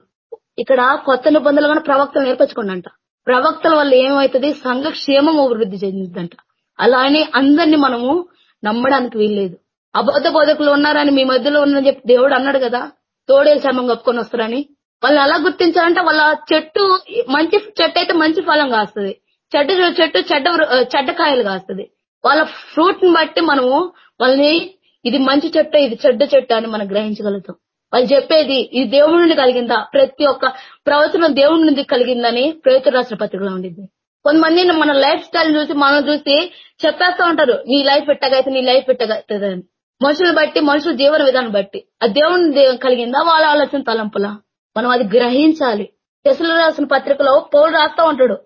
ఇక్కడ కొత్త నిబంధనలు ప్రవక్తలు నేర్పించుకోండంట. ప్రవక్తల వల్ల ఏమవుతుంది సంఘ క్షేమం అభివృద్ధి చెందిందంట. అలా అని అందరినీ మనము నమ్మడానికి వీల్లేదు. అబద్ధ బోధకులు ఉన్నారని మీ మధ్యలో ఉన్నని చెప్పి దేవుడు అన్నాడు కదా? తోడే శమం కప్పుకొని వస్తారని. వాళ్ళని ఎలా గుర్తించాలంటే వాళ్ళ చెట్టు మంచి చెట్టు అయితే మంచి ఫలం కాస్తుంది. చెడ్డ చెట్టు చెడ్డ చెడ్డకాయలు చెడ్డ కాయలు కాస్తుంది. వాళ్ళ ఫ్రూట్ని బట్టి మనము వాళ్ళని ఇది మంచి చెట్టు ఇది చెడ్డ చెట్టు అని మనం గ్రహించగలుగుతాం. వాళ్ళు చెప్పేది ఇది దేవుడి నుండి కలిగిందా? ప్రతి ఒక్క ప్రవచనం దేవుడి నుండి కలిగిందని ప్రేత రాసిన పత్రికలో ఉండింది. కొంతమంది మన లైఫ్ స్టైల్ చూసి మనం చూసి చెప్పేస్తా ఉంటారు నీ లైఫ్ పెట్టగైతే నీ లైఫ్ పెట్టగైతుంది అని. మనుషులు బట్టి మనుషుల జీవన విధానం బట్టి. ఆ దేవుని కలిగిందా? వాళ్ళ ఆలోచన తలంపులా. మనం అది గ్రహించాలి. దశలు రాసిన పత్రికలో పౌలు రాస్తా ఉంటాడు.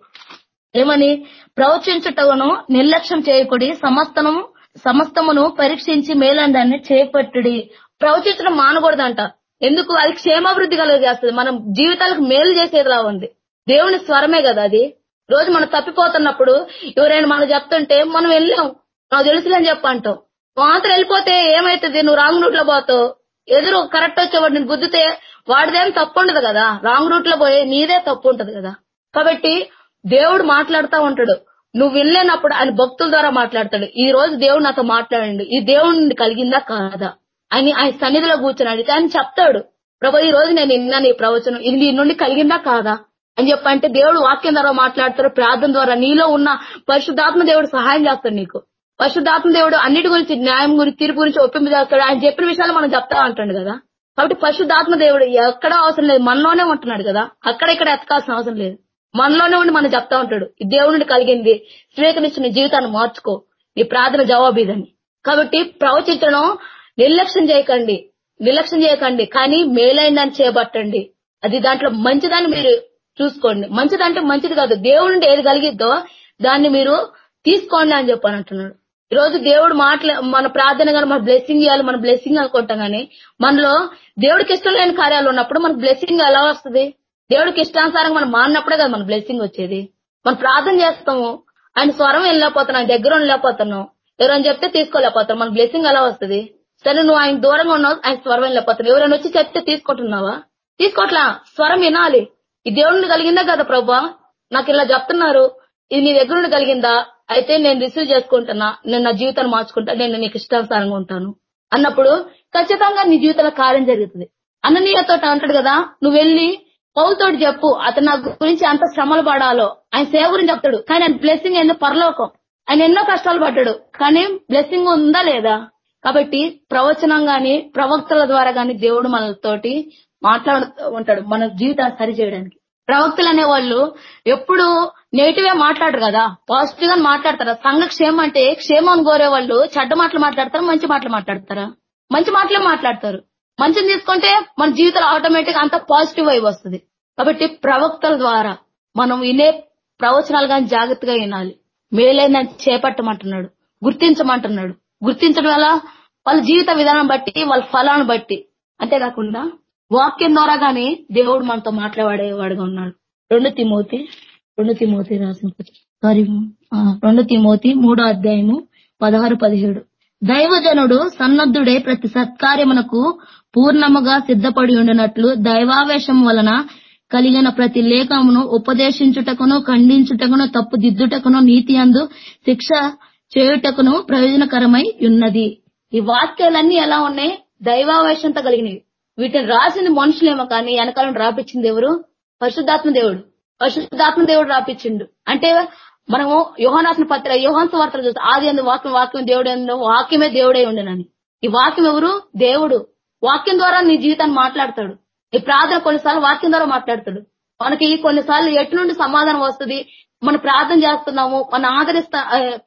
ఏమని? ప్రవచించుటను నిర్లక్ష్యం చేయకుడి సమస్తము సమస్తమును పరీక్షించి మేలందాన్ని చేపట్టుడి. ప్రవచించడం మానకూడదంట. ఎందుకు అది క్షేమాభివృద్ధి కలుగజేస్తుంది మనం జీవితాలకు మేలు చేసేదిలా ఉంది. దేవుని స్వరమే కదా అది. రోజు మనం తప్పిపోతున్నప్పుడు ఎవరైనా మనం చెప్తుంటే మనం వెళ్ళాం. నాకు తెలుసులే అని చెప్పంటాం మాత్రం వెళ్ళిపోతే ఏమైతుంది? నువ్వు రాంగ్ రూట్లో పోతావు. ఎదురు కరెక్ట్ వచ్చేవాడు నేను గుద్దితే వాడిదేం తప్పు ఉండదు కదా? రాంగ్ రూట్లో పోయి నీదే తప్పు ఉంటది కదా? కాబట్టి దేవుడు మాట్లాడుతూ ఉంటాడు. నువ్వు వినలేనప్పుడు ఆయన భక్తుల ద్వారా మాట్లాడతాడు. ఈ రోజు దేవుడు నాతో మాట్లాడండి. ఈ దేవుడిని కలిగిందా కాదా? అని ఆయన సన్నిధిలో కూర్చొని అడిగితే ఆయన చెప్తాడు ప్రభు ఈ రోజు నేను నిన్న నీ ప్రవచనం. ఇది నీ నుండి కలిగిందా కాదా? అని చెప్పంటే దేవుడు వాక్యం ద్వారా మాట్లాడతాడు ప్రార్థన ద్వారా. నీలో ఉన్న పరిశుద్ధాత్మ దేవుడు సహాయం చేస్తాడు నీకు. పరిశుద్ధాత్మ దేవుడు అన్నిటి గురించి న్యాయం గురించి తీర్పు గురించి ఒప్పింపు చేస్తాడు. ఆయన చెప్పిన విషయాలు మనం చెప్తా అంటాడు కదా. కాబట్టి పరిశుద్ధాత్మ దేవుడు ఎక్కడ అవసరం లేదు. మనలోనే ఉంటున్నాడు కదా. అక్కడ ఇక్కడ ఎతకాల్సిన అవసరం లేదు. మనలోనే ఉండి మనం చెప్తా ఉంటాడు ఈ దేవుడిని కలిగింది. స్వీకరించిన జీవితాన్ని మార్చుకో. నీ ప్రార్థన జవాబు ఇదని. కాబట్టి ప్రవచించడం నిర్లక్ష్యం చేయకండి నిర్లక్ష్యం చేయకండి కానీ మేలైందని చేపట్టండి. అది దాంట్లో మంచిదాన్ని మీరు చూసుకోండి. మంచిదంటే మంచిది కాదు. దేవుడి నుండి ఏది కలిగిద్దో దాన్ని మీరు తీసుకోండి అని చెప్పని అంటున్నాడు. దేవుడు మాట్లా మన ప్రార్థన కానీ మన బ్లెస్సింగ్ ఇవ్వాలి మన బ్లెస్సింగ్ అనుకుంటాం కానీ మనలో దేవుడికి ఇష్టం లేని కార్యాలు ఉన్నప్పుడు మనకు బ్లెస్సింగ్ ఎలా వస్తుంది? దేవుడికి ఇష్టానుసారంగా మనం మారినప్పుడే కదా మన బ్లెస్సింగ్ వచ్చేది. మనం ప్రార్థన చేస్తాము ఆయన స్వరం వెళ్ళలేకపోతున్నాం దగ్గర ఉండలేకపోతున్నాం. ఎవరైనా చెప్తే తీసుకోలేకపోతాం మన బ్లెస్సింగ్ ఎలా వస్తుంది? సరే నువ్వు ఆయన దూరంగా ఉన్నావు ఆయన స్వరం వెళ్ళిపోతున్నావు ఎవరైనా వచ్చి చెప్తే తీసుకుంటున్నావా? తీసుకోట్లా స్వరం వినాలి. ఈ దేవుడిని కలిగిందా కదా ప్రభా? నాకు ఇలా చెప్తున్నారు. ఇది నీ దగ్గర నుండి కలిగిందా? అయితే నేను రిసీవ్ చేసుకుంటున్నా. నేను నా జీవితాన్ని మార్చుకుంటా. నేను నీకు ఇష్టానుసారంగా ఉంటాను. అన్నప్పుడు ఖచ్చితంగా నీ జీవితంలో కార్యం జరుగుతుంది. అన్ననీయతో అంటాడు కదా నువ్వు వెళ్ళి పౌలతోటి చెప్పు. అతను నా గురించి అంత శ్రమలు పడాలో. ఆయన సేవ గురించి చెప్తాడు. కానీ ఆయన బ్లెస్సింగ్ ఏందో పరలోకం. ఆయన ఎన్నో కష్టాలు పడ్డాడు. కానీ బ్లెస్సింగ్ ఉందా లేదా? కాబట్టి ప్రవచనం గాని ప్రవక్తల ద్వారా గాని దేవుడు మనతోటి మాట్లాడుతూ ఉంటాడు మన జీవితాన్ని సరి చేయడానికి. ప్రవక్తలు అనే వాళ్ళు ఎప్పుడు నెగిటివ్ మాట్లాడరు కదా. పాజిటివ్గా మాట్లాడతారా? సంఘ క్షేమం అంటే క్షేమం కోరే వాళ్ళు చెడ్డ మాటలు మాట్లాడతారా? మంచి మాటలు మాట్లాడతారా? మంచి మాటలే మాట్లాడతారు. మంచిని తీసుకుంటే మన జీవితంలో ఆటోమేటిక్ అంత పాజిటివ్ అయి వస్తుంది. కాబట్టి ప్రవక్తల ద్వారా మనం వినే ప్రవచనాలు కానీ జాగ్రత్తగా వినాలి. మేలైందని చేపట్టమంటున్నాడు గుర్తించమంటున్నాడు. గుర్తించడం ఎలా? వాళ్ళ జీవిత విధానం బట్టి వాళ్ళ ఫలాన్ని బట్టి. అంతేకాకుండా వాక్యం ద్వారా గాని దేవుడు మనతో మాట్లాడేవాడుగా ఉన్నాడు. రెండు తిమోతి రెండు తిమోతి రాసిన సారీ రెండు తిమోతి మూడో అధ్యాయము పదహారు పదిహేడు. దైవజనుడు సన్నద్ధుడే ప్రతి సత్కార్యమునకు పూర్ణముగా సిద్ధపడి ఉండినట్లు దైవావేశం వలన కలిగిన ప్రతి లేఖమును ఉపదేశించుటకును ఖండించుటకును తప్పుదిద్దుటకును నీతి అందు శిక్ష చేయుటకును ప్రయోజనకరమై ఉన్నది. ఈ వాక్యాలన్నీ ఎలా ఉన్నాయి? దైవావేశంతో కలిగినవి. వీటిని రాసింది మనుషులేమో కానీ వెనకాలను రాపించింది ఎవరు? పరిశుద్ధాత్మ దేవుడు. పరిశుద్ధాత్మ దేవుడు రాపించిండు. అంటే మనము యోహానాత్మ పత్ర యోహాన్స్ వార్తలు చూస్తాం ఆది అందు వాక్యం వాక్యం దేవుడు ఎందు వాక్యమే దేవుడే ఉండనని. ఈ వాక్యం ఎవరు? దేవుడు. వాక్యం ద్వారా నీ జీవితాన్ని మాట్లాడతాడు. ఈ ప్రార్థన కొన్నిసార్లు వాక్యం ద్వారా మాట్లాడతాడు. మనకి కొన్నిసార్లు ఎటు నుండి సమాధానం వస్తుంది? మనం ప్రార్థన చేస్తున్నాము మన ఆదరిస్తా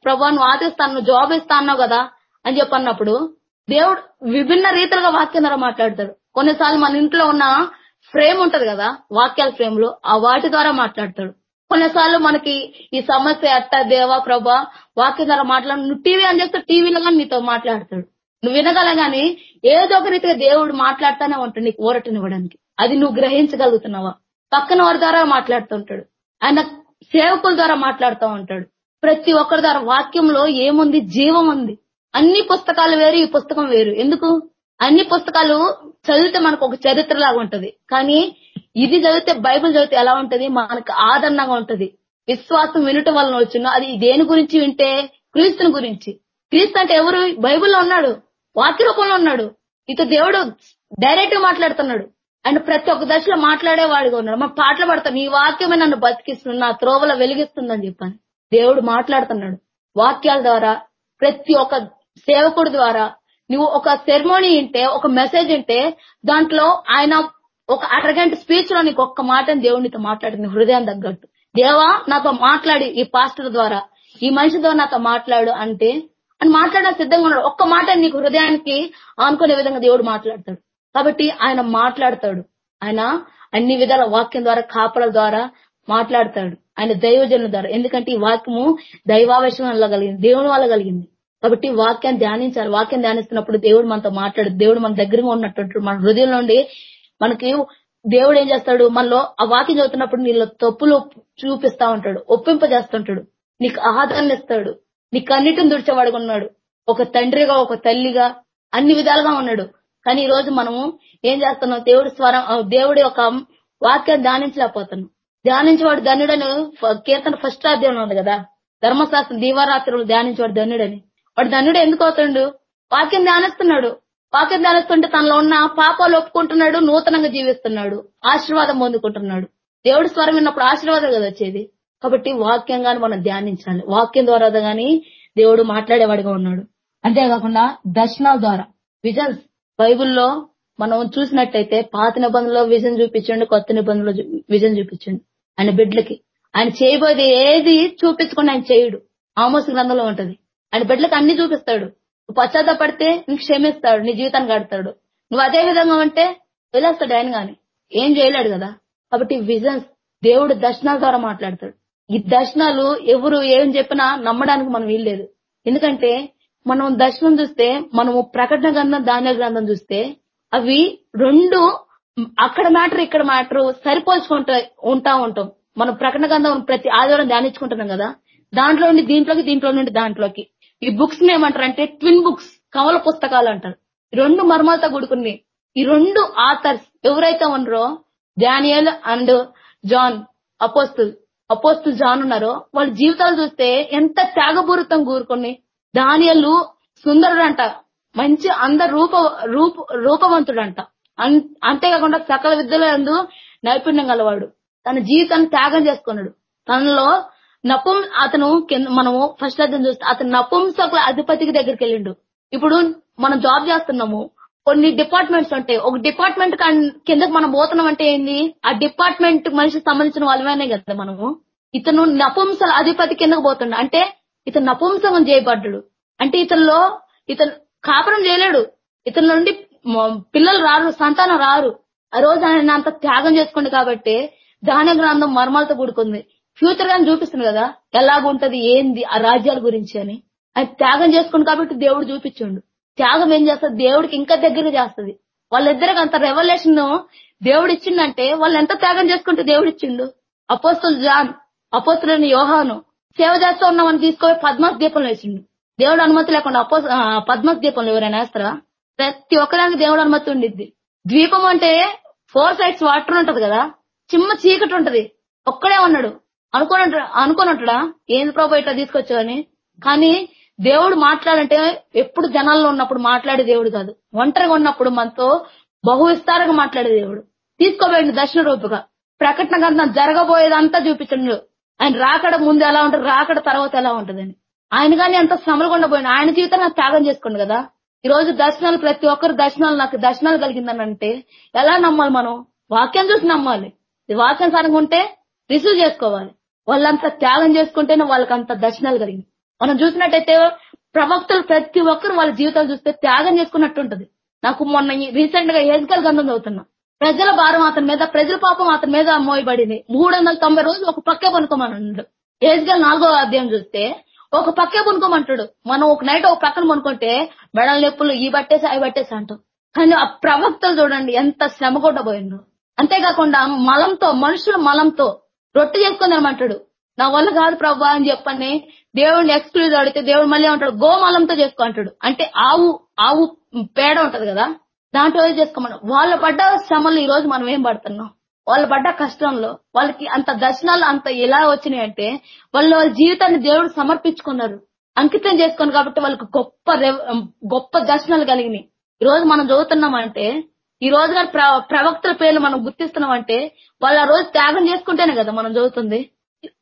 ప్రభా నువ్వు ఆదరిస్తాను జాబ్ ఇస్తా అన్నావు కదా అని చెప్పన్నప్పుడు దేవుడు విభిన్న రీతిలుగా వాక్యం ద్వారా మాట్లాడతాడు. కొన్నిసార్లు మన ఇంట్లో ఉన్న ఫ్రేమ్ ఉంటది కదా వాక్యాల ఫ్రేమ్లో ఆ వాటి ద్వారా మాట్లాడతాడు. కొన్నిసార్లు మనకి ఈ సమస్య అట్ట దేవా ప్రభా వాక్యం ద్వారా మాట్లాడు నువ్వు టీవీ అని చెప్తే టీవీలో కానీ నీతో మాట్లాడతాడు. నువ్వు వినగల గాని ఏదో ఒక రీతిగా దేవుడు మాట్లాడుతూనే ఉంటాడు నీకు ఊరటనివ్వడానికి. అది నువ్వు గ్రహించగలుగుతున్నావా? పక్కన వారి ద్వారా మాట్లాడుతుంటాడు. ఆయన సేవకుల ద్వారా మాట్లాడుతూ ఉంటాడు. ప్రతి ఒక్కరి ద్వారా వాక్యంలో ఏముంది? జీవం ఉంది. అన్ని పుస్తకాలు వేరు ఈ పుస్తకం వేరు. ఎందుకు? అన్ని పుస్తకాలు చదివితే మనకు ఒక చరిత్ర లాగా ఉంటది. కానీ ఇది చదివితే బైబిల్ చదివితే ఎలా ఉంటది? మనకు ఆదరణగా ఉంటది. విశ్వాసం వినటం వలన వచ్చిన అది దేని గురించి వింటే? క్రీస్తుని గురించి. క్రీస్తు అంటే ఎవరు? బైబిల్లో ఉన్నాడు. వాక్య రూపంలో ఉన్నాడు. ఇక దేవుడు డైరెక్ట్గా మాట్లాడుతున్నాడు. ఆయన ప్రతి ఒక్క దశలో మాట్లాడేవాడిగా ఉన్నాడు. మనం పాటలు పడతాం ఈ వాక్యమే నన్ను బతికిస్తుంది. నా త్రోవలో వెలిగిస్తుందని చెప్పాను. దేవుడు మాట్లాడుతున్నాడు. వాక్యాల ద్వారా ప్రతి ఒక్క సేవకుడి ద్వారా నువ్వు ఒక సెరమోనీ ఉంటే ఒక మెసేజ్ ఉంటే దాంట్లో ఆయన ఒక అరగంట స్పీచ్లో నీకు ఒక్క మాటని దేవుడితో మాట్లాడింది హృదయం తగ్గట్టు. దేవా నాతో మాట్లాడి ఈ పాస్టర్ ద్వారా ఈ మనిషి ద్వారా నాతో మాట్లాడు అంటే అని మాట్లాడడానికి సిద్ధంగా ఉన్నాడు. ఒక్క మాట నీకు హృదయానికి ఆనుకునే విధంగా దేవుడు మాట్లాడతాడు. కాబట్టి ఆయన మాట్లాడతాడు. ఆయన అన్ని విధాల వాక్యం ద్వారా కాపల ద్వారా మాట్లాడతాడు. ఆయన దైవజనుల ద్వారా. ఎందుకంటే ఈ వాక్యము దైవావేశం వల్ల కలిగింది దేవుని వల్ల కలిగింది. కాబట్టి వాక్యాన్ని ధ్యానించాలి. వాక్యం ధ్యానిస్తున్నప్పుడు దేవుడు మనతో మాట్లాడు. దేవుడు మన దగ్గరగా ఉన్నట్టు మన హృదయం నుండి మనకి దేవుడు ఏం చేస్తాడు? మనలో ఆ వాక్యం చదువుతున్నప్పుడు నీళ్ళ తప్పులు చూపిస్తా ఉంటాడు. ఒప్పింపజేస్తుంటాడు నీకు ఆదరణ ఇస్తాడు. నీకు అన్నిటిని దుడిచేవాడుగా ఉన్నాడు. ఒక తండ్రిగా ఒక తల్లిగా అన్ని విధాలుగా ఉన్నాడు. కానీ ఈ రోజు మనము ఏం చేస్తున్నాం? దేవుడి స్వరం ఆ దేవుడి యొక్క వాక్యాన్ని ధ్యానించలేకపోతున్నాం. ధ్యానించేవాడు ధన్యుడని ఫ- కీర్తన ఫస్ట్ అధ్యాయం ఉంది కదా? ధర్మశాస్త్రం దీవారాత్రులు ధ్యానించేవాడు ధన్యుడని. వాడు ధన్యుడు ఎందుకు అవుతాడు వాక్యం ధ్యానిస్తున్నాడు. వాక్యం ధ్యానిస్తుంటే తనలో ఉన్న పాపాలు ఒప్పుకుంటున్నాడు నూతనంగా జీవిస్తున్నాడు ఆశీర్వాదం పొందుకుంటున్నాడు. దేవుడి స్వరం విన్నప్పుడు ఆశీర్వాదం కదా వచ్చేది? కాబట్టి వాక్యంగాని మనం ధ్యానించాలి. వాక్యం ద్వారా గాని దేవుడు మాట్లాడేవాడిగా ఉన్నాడు. అంతేకాకుండా దర్శనాల ద్వారా. విజన్స్ బైబిల్లో మనం చూసినట్టయితే పాత నిబంధనలో విజన్ చూపించండి కొత్త నిబంధనలో విజన్ చూపించండి. ఆయన బిడ్డలకి. ఆయన చేయబోయేది ఏది చూపించకుండా ఆయన చేయడు. ఆమోస గ్రంథంలో ఉంటది. ఆయన బిడ్డలకు అన్ని చూపిస్తాడు. నువ్వు పశ్చాత్తపడితే నీకు క్షమిస్తాడు నీ జీవితాన్ని గడతాడు నువ్వు అదే విధంగా ఉంటే వెళ్ళేస్తాడు ఆయన గాని. ఏం చేయలేడు కదా. కాబట్టి విజన్స్ దేవుడు దర్శనాల ద్వారా మాట్లాడతాడు. ఈ దర్శనాలు ఎవరు ఏం చెప్పినా నమ్మడానికి మనం వీల్లేదు. ఎందుకంటే మనం దర్శనం చూస్తే మనము ప్రకటన గ్రంథం ధాన్య గ్రంథం చూస్తే అవి రెండు అక్కడ మ్యాటర్ ఇక్కడ మ్యాటర్ సరిపోల్చుకుంటా ఉంటా ఉంటాం. మనం ప్రకటన గ్రంథం ప్రతి ఆదివారం ధ్యానించుకుంటున్నాం కదా దాంట్లో నుండి దీంట్లోకి దీంట్లో నుండి దాంట్లోకి. ఈ బుక్స్ ఏమంటారు అంటే ట్విన్ బుక్స్ కవల పుస్తకాలు అంటారు. రెండు మర్మాలతో కూడుకుని ఈ రెండు ఆథర్స్ ఎవరైతే ఉన్నారో Daniel and John apostle. Apostle John ఉన్నారో వాళ్ళ జీవితాలు చూస్తే ఎంత త్యాగపూరితం కూరుకుని దానియలు సుందరుడు అంట మంచి అందరు రూప రూప రూపవంతుడంట. అన్- అంతేకాకుండా సకల విద్యలో ఎందు నైపుణ్యం గలవాడు. తన జీవితాన్ని త్యాగం చేసుకున్నాడు. తనలో నపుం అతను కింద మనము ఫస్ట్ అర్థం చూస్తే అతను నపుంసకుల అధిపతికి దగ్గరికి వెళ్ళిండు. ఇప్పుడు మనం జాబ్ చేస్తున్నాము. కొన్ని డిపార్ట్మెంట్స్ ఉంటాయి. ఒక డిపార్ట్మెంట్ కిందకి మనం పోతున్నాం అంటే ఏంది? ఆ డిపార్ట్మెంట్ మనిషికి సంబంధించిన వాళ్ళమే కదా మనము. ఇతను నపుంసల అధిపతి కిందకు పోతుండ. అంటే ఇతను నపుంసకం చేయబడ్డాడు. అంటే ఇతనిలో ఇతను కాపురం చేయలేడు. ఇతని నుండి పిల్లలు రారు సంతానం రారు. ఆ రోజు ఆయన అంత త్యాగం చేసుకోండి కాబట్టి ధాన్య గ్రంథం మర్మాలతో కూడుకుంది. ఫ్యూచర్ గాని చూపిస్తుంది కదా ఎలాగుంటది ఏంది ఆ రాజ్యాల గురించి అని. ఆయన త్యాగం చేసుకోండి కాబట్టి దేవుడు చూపించండు. త్యాగం ఏం చేస్తుంది? దేవుడికి ఇంకా దగ్గరగా చేస్తుంది. వాళ్ళిద్దరికి అంత రెవల్యూషన్ దేవుడు ఇచ్చిండంటే వాళ్ళు ఎంత త్యాగం చేసుకుంటే దేవుడు ఇచ్చిండు? అపోస్తులు జాన్ అపోస్తులని యోహాను సేవ చేస్తూ ఉన్నామని తీసుకొని పద్మస్ దీపంలో వేసిండు. దేవుడు అనుమతి లేకుండా అపో పద్మస్ దీపంలో ఎవరైనా వేస్తారా? ప్రతి ఒక్కదానికి దేవుడు అనుమతి ఉండిద్ది. ద్వీపం అంటే ఫోర్ సైడ్స్ వాటర్ ఉంటది కదా? చిమ్మ చీకటి ఉంటది. ఒక్కడే ఉన్నాడు. అనుకోని అనుకోని ఉంటాడా ఏంది ప్రభు ఇట్లా తీసుకొచ్చావని కానీ దేవుడు మాట్లాడంటే ఎప్పుడు జనాల్లో ఉన్నప్పుడు మాట్లాడే దేవుడు కాదు. ఒంటరిగా ఉన్నప్పుడు మనతో బహు విస్తారంగా మాట్లాడే దేవుడు. తీసుకోబోయింది దర్శన రూపుగా ప్రకటన గ్రంథం జరగబోయేదంతా చూపించండు. ఆయన రాకడ ముందు ఎలా ఉంటుంది రాకడ తర్వాత ఎలా ఉంటుందని ఆయన కానీ అంత శ్రమలు పోయిన ఆయన జీవితం నాకు త్యాగం చేసుకోండి కదా. ఈ రోజు దర్శనాలు ప్రతి ఒక్కరు దర్శనాలు నాకు దర్శనాలు కలిగిందని అంటే ఎలా నమ్మాలి మనం? వాక్యం చూసి నమ్మాలి. ఇది వాక్యం సరంగా ఉంటే రిసీవ్ చేసుకోవాలి. వాళ్ళంతా త్యాగం చేసుకుంటేనే వాళ్ళకి అంత దర్శనాలు కలిగింది. మనం చూసినట్టయితే ప్రవక్తలు ప్రతి ఒక్కరు వాళ్ళ జీవితాలు చూస్తే త్యాగం చేసుకున్నట్టు ఉంటది నాకు మొన్న రీసెంట్గా ఏజ్కల్ గంధం చదువుతున్నా. ప్రజల భారం అతని మీద ప్రజల పాపం అతని మీద మోయబడింది మూడు వందల తొంభై రోజులు ఒక పక్కే పనుకోమన్నాడు. ఏజ్గల్ నాలుగో అధ్యాయం చూస్తే ఒక పక్కే పనుకోమంటాడు. మనం ఒక నైట్ ఒక పక్కన పనుకుంటే మెడల నొప్పులు ఈ బట్టేసి అవి బట్టేసి అంటాం. కానీ ఆ ప్రవక్తలు చూడండి ఎంత శ్రమ కొట్టబోయిండు అంతేకాకుండా మలంతో మనుషుల మలంతో రొట్టె చేసుకుని ఏమంటాడు నా వల్ల కాదు ప్రభా అని చెప్పని దేవుడిని ఎక్స్క్లూజ్ అడిగితే దేవుడు మళ్ళీ అంటాడు గోమలంతో చేసుకో అంటాడు. అంటే ఆవు ఆవు పేడ ఉంటది కదా? దాంట్లో చేసుకోమని? వాళ్ళ పడ్డ శ్రమలు ఈ రోజు మనం ఏం పడుతున్నాం? వాళ్ళు పడ్డ కష్టంలో వాళ్ళకి అంత దర్శనాలు అంత ఎలా వచ్చినాయి అంటే వాళ్ళు వాళ్ళ జీవితాన్ని దేవుడు సమర్పించుకున్నారు. అంకితం చేసుకున్నారు కాబట్టి వాళ్ళకి గొప్ప గొప్ప దర్శనాలు కలిగినాయి. ఈ రోజు మనం చదువుతున్నామంటే ఈ రోజు గారి ప్ర- ప్రవక్తల పేర్లు మనం గుర్తిస్తున్నామంటే వాళ్ళు ఆ రోజు త్యాగం చేసుకుంటేనే కదా మనం చదువుతుంది.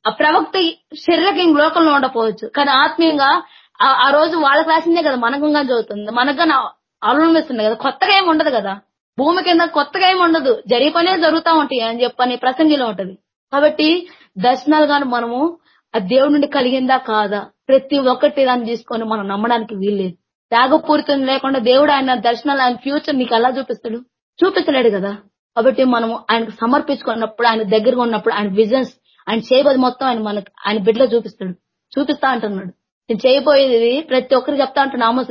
ఆ ప్రవక్త శరీరకి లోకంలో ఉండకపోవచ్చు. కానీ ఆత్మీయంగా ఆ- ఆ రోజు వాళ్ళకి రాసిందే కదా మనకంగా చదువుతుంది. మనగా అవలంబిస్తుంది కదా కొత్తగా ఏమి ఉండదు కదా. భూమి కింద కొత్తగా ఏమి ఉండదు. జరిగిపోయినే జరుగుతా ఉంటాయి అని చెప్పని ప్రసంగిలో ఉంటది. కాబట్టి దర్శనాలు గాను మనము ఆ దేవుడి నుండి కలిగిందా కాదా? ప్రతి ఒక్కటి దాన్ని తీసుకొని మనం నమ్మడానికి వీల్లేదు. త్యాగపూరితం లేకుండా దేవుడు ఆయన దర్శనాలు ఆయన ఫ్యూచర్ నీకు ఎలా చూపిస్తాడు? చూపించలేడు కదా. కాబట్టి మనము ఆయనకు సమర్పించుకున్నప్పుడు ఆయన దగ్గరగా ఉన్నప్పుడు ఆయన విజన్స్ ఆయన చేయబోది మొత్తం ఆయన మనకు ఆయన బిడ్డలో చూపిస్తాడు. చూపిస్తా అంటున్నాడు. నేను చేయబోయేది ప్రతి ఒక్కరికి చెప్తా అంటున్నా ఆమోస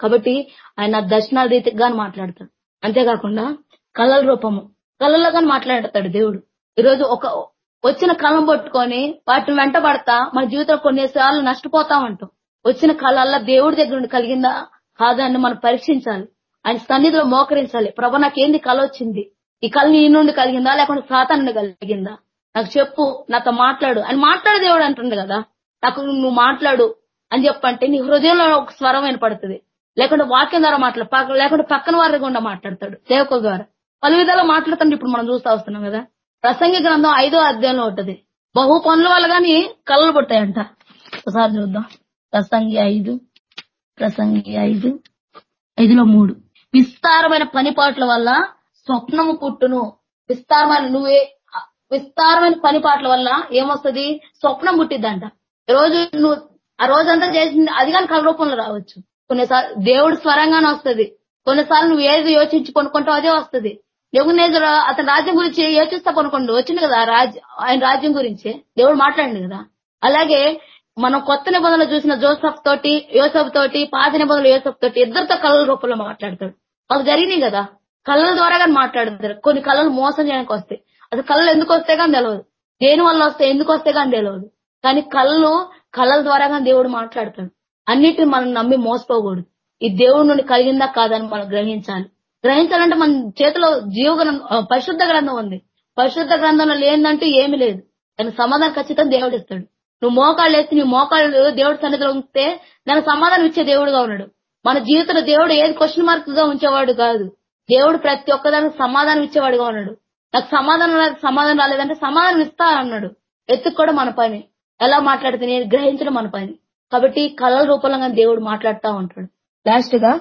కాబట్టి ఆయన దర్శనాల రీతిగా మాట్లాడతాడు. అంతేకాకుండా కళల రూపము. కళల్లో కానీ మాట్లాడతాడు దేవుడు. ఈరోజు ఒక వచ్చిన కళం పట్టుకొని వాటిని వెంట పడతా మన జీవితంలో కొన్నిసార్లు నష్టపోతా ఉంటాం వచ్చిన కళల్లో దేవుడి దగ్గర నుండి కలిగిందా కాదా మనం పరీక్షించాలి. ఆయన సన్నిధిలో మోకరించాలి. ప్రభా నాకేంది కళ వచ్చింది? ఈ కళ నీ నుండి కలిగిందా? లేకుంటే సాతాన్ నుండి కలిగిందా? నాకు చెప్పు నాతో మాట్లాడు. అని మాట్లాడే దేవుడు అంటుంది కదా. నాకు నువ్వు మాట్లాడు అని చెప్పంటే నీ హృదయంలో ఒక స్వరం వినపడుతుంది. లేకుంటే వాక్యం ద్వారా మాట్లాడు లేకుంటే పక్కన వారి గుండా మాట్లాడతాడు. సేవకుల ద్వారా. పలు విధాలు మాట్లాడుతుంటే ఇప్పుడు మనం చూస్తా వస్తున్నాం కదా. ప్రసంగి గ్రంథం ఐదో అధ్యాయంలో ఉంటది. బహు పనుల వల్ల గాని కళ్ళు పుట్టాయంట ఒకసారి చూద్దాం. ప్రసంగి ఐదు ప్రసంగి ఐదు ఐదులో మూడు. విస్తారమైన పనిపాట్ల వల్ల స్వప్నము పుట్టును. విస్తారమైన నువ్వే విస్తారమైన పనిపాట్ల వల్ల ఏమొస్తది? స్వప్నం పుట్టిద్దంట. ఈ రోజు నువ్వు ఆ రోజంతా చేసింది అది కానీ కళ రూపంలో రావచ్చు. కొన్నిసార్లు దేవుడు స్వరంగానే వస్తది. కొన్నిసార్లు నువ్వు ఏది యోచించి కొనుక్కుంటావు అదే వస్తది. యోగునేజుడు అతని రాజ్యం గురించి యోచిస్తా కొనుక్కోండి వచ్చింది కదా రాజ్యం ఆయన రాజ్యం గురించి. దేవుడు మాట్లాడింది కదా. అలాగే మనం కొత్త నిబంధనలు చూసిన జోసఫ్ తోటి యోసఫ్ తోటి పాత నిబంధనలు యోసఫ్ తోటి ఇద్దరితో కళల రూపంలో మాట్లాడతాడు. అవి జరిగినాయి కదా. కళ్ళల ద్వారా కానీ మాట్లాడతారు. కొన్ని కళలు మోసం చేయడానికి వస్తాయి. అసలు కళలు ఎందుకు వస్తే కానీ తెలియదు దేని వల్ల వస్తాయి? ఎందుకు వస్తే కానీ తెలియదు కానీ కళలు కళల ద్వారా కానీ దేవుడు మాట్లాడతాడు. అన్నిటిని మనం నమ్మి మోసపోకూడదు. ఈ దేవుడి నుండి కలిగిందా కాదని మనం గ్రహించాలి. గ్రహించాలంటే మన చేతిలో జీవ పరిశుద్ధ గ్రంథం ఉంది. పరిశుద్ధ గ్రంథంలో లేదంటూ ఏమీ లేదు. దానికి సమాధానం ఖచ్చితంగా దేవుడు ఇస్తాడు. నువ్వు మోకాళ్ళు ఎత్తి నీ మోకాళ్ళు దేవుడి సన్నిధిలో ఉంచితే దానికి సమాధానం ఇచ్చే దేవుడుగా ఉన్నాడు. మన జీవితంలో దేవుడు ఏది క్వశ్చన్ మార్క్గా ఉంచేవాడు కాదు. దేవుడు ప్రతి ఒక్కదానికి సమాధానం ఇచ్చేవాడుగా ఉన్నాడు. నాకు సమాధానం సమాధానం రాలేదంటే సమాధానం ఇస్తా అన్నాడు. ఎత్తుక్కోవడం మన పని. ఎలా మాట్లాడితే నేను గ్రహించడం మన పని. కాబట్టి కళల రూపంలో దేవుడు మాట్లాడుతూ ఉంటాడు. లాస్ట్గా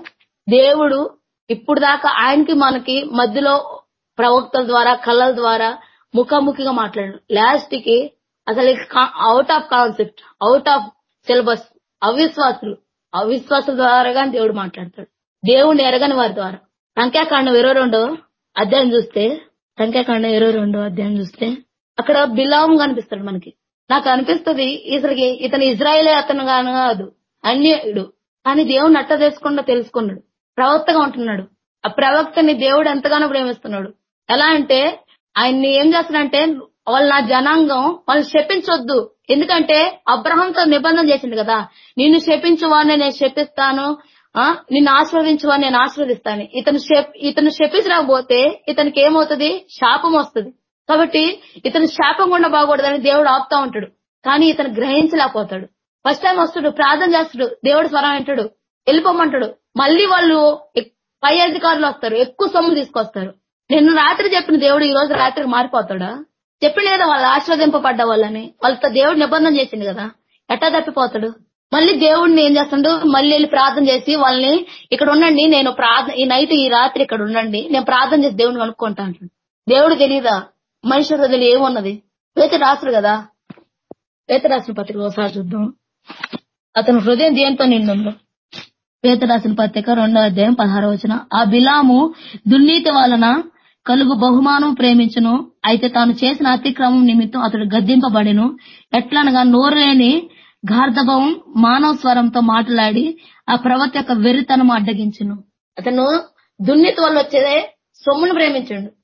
దేవుడు ఇప్పుడు దాకా ఆయనకి మనకి మధ్యలో ప్రవక్తల ద్వారా కళల ద్వారా ముఖాముఖిగా మాట్లాడు లాస్ట్కి అసలు out of concept out of syllabus అవిశ్వాసులు అవిశ్వాసుల ద్వారా కానీ దేవుడు మాట్లాడతాడు. దేవుడు ఎరగని వారి ద్వారా. సంఖ్యాకాండం ఇరవై రెండో అధ్యాయం చూస్తే సంఖ్యాకాండం ఇరవై రెండో అధ్యాయం చూస్తే అక్కడ బిలావం కనిపిస్తాడు మనకి. నాకు అనిపిస్తుంది ఇతనికి ఇతను ఇజ్రాయలే అతను గాను కాదు అన్యుడు. కానీ దేవుడిని అట్ట తెలుసుకుండా తెలుసుకున్నాడు. ప్రవక్తగా ఉంటున్నాడు. ఆ ప్రవక్తని దేవుడు ఎంతగానో ప్రేమిస్తున్నాడు. ఎలా అంటే ఆయన్ని ఏం చేస్తున్నాడంటే వాళ్ళు నా జనాంగం వాళ్ళు శపించొద్దు. ఎందుకంటే అబ్రహంతో నిబంధన చేసింది కదా. నిన్ను శపించువాన్ని నేను శపిస్తాను. ఆ? నిన్ను ఆశీర్వదించువాన్ని నేను ఆశీర్వదిస్తాను. ఇతను ఇతను శపించకపోతే ఇతనికి ఏమవుతుంది? శాపం వస్తుంది. కాబట్టి ఇతను శాపం కూడా బాగూడదని దేవుడు ఆపుతా ఉంటాడు. కానీ ఇతను గ్రహించలేకపోతాడు. ఫస్ట్ టైం వస్తాడు ప్రార్థన చేస్తాడు దేవుడు స్వరం వింటాడు వెళ్ళిపోమంటాడు. మళ్ళీ వాళ్ళు పై అధికారులు వస్తారు ఎక్కువ సొమ్ము తీసుకొస్తారు. నిన్న రాత్రి చెప్పిన దేవుడు ఈ రోజు రాత్రికి మారిపోతాడా? చెప్పిండు కదా వాళ్ళు ఆశ్రవదింపబడ్డ వాళ్ళని. వాళ్ళతో దేవుడు నిబంధన చేసింది కదా. ఎట్టా తప్పిపోతాడు? మళ్ళీ దేవుడిని ఏం చేస్తాడు? మళ్ళీ వెళ్ళి ప్రార్థన చేసి వాళ్ళని ఇక్కడ ఉండండి నేను ప్రార్థన ఈ నైట్ ఈ రాత్రి ఇక్కడ ఉండండి నేను ప్రార్థన చేసి దేవుడిని కనుక్కుంటా అంటాడు. దేవుడు తెలియదా మనిషి హృదయం ఏమున్నది? పేత రాసుడు కదా? పేత రాసిన పత్రిక ఒకసారి చూద్దాం. అతని హృదయం దేంతో నిండుందో పేత రాసిన పత్రిక రెండో అధ్యాయం పదహారో వచ్చిన ఆ బిలాము దుర్నీతి వలన కలుగు బహుమానం ప్రేమించును. అయితే తాను చేసిన అతిక్రమం నిమిత్తం అతడు గద్దింపబడిను. ఎట్లనగా నోరు లేని గార్ధభవం మానవ స్వరంతో మాట్లాడి ఆ ప్రవర్త యొక్క వెర్రితనం అడ్డగించును. అతను దుర్నీతి వల్ల వచ్చేదే సొమ్మును ప్రేమించండు.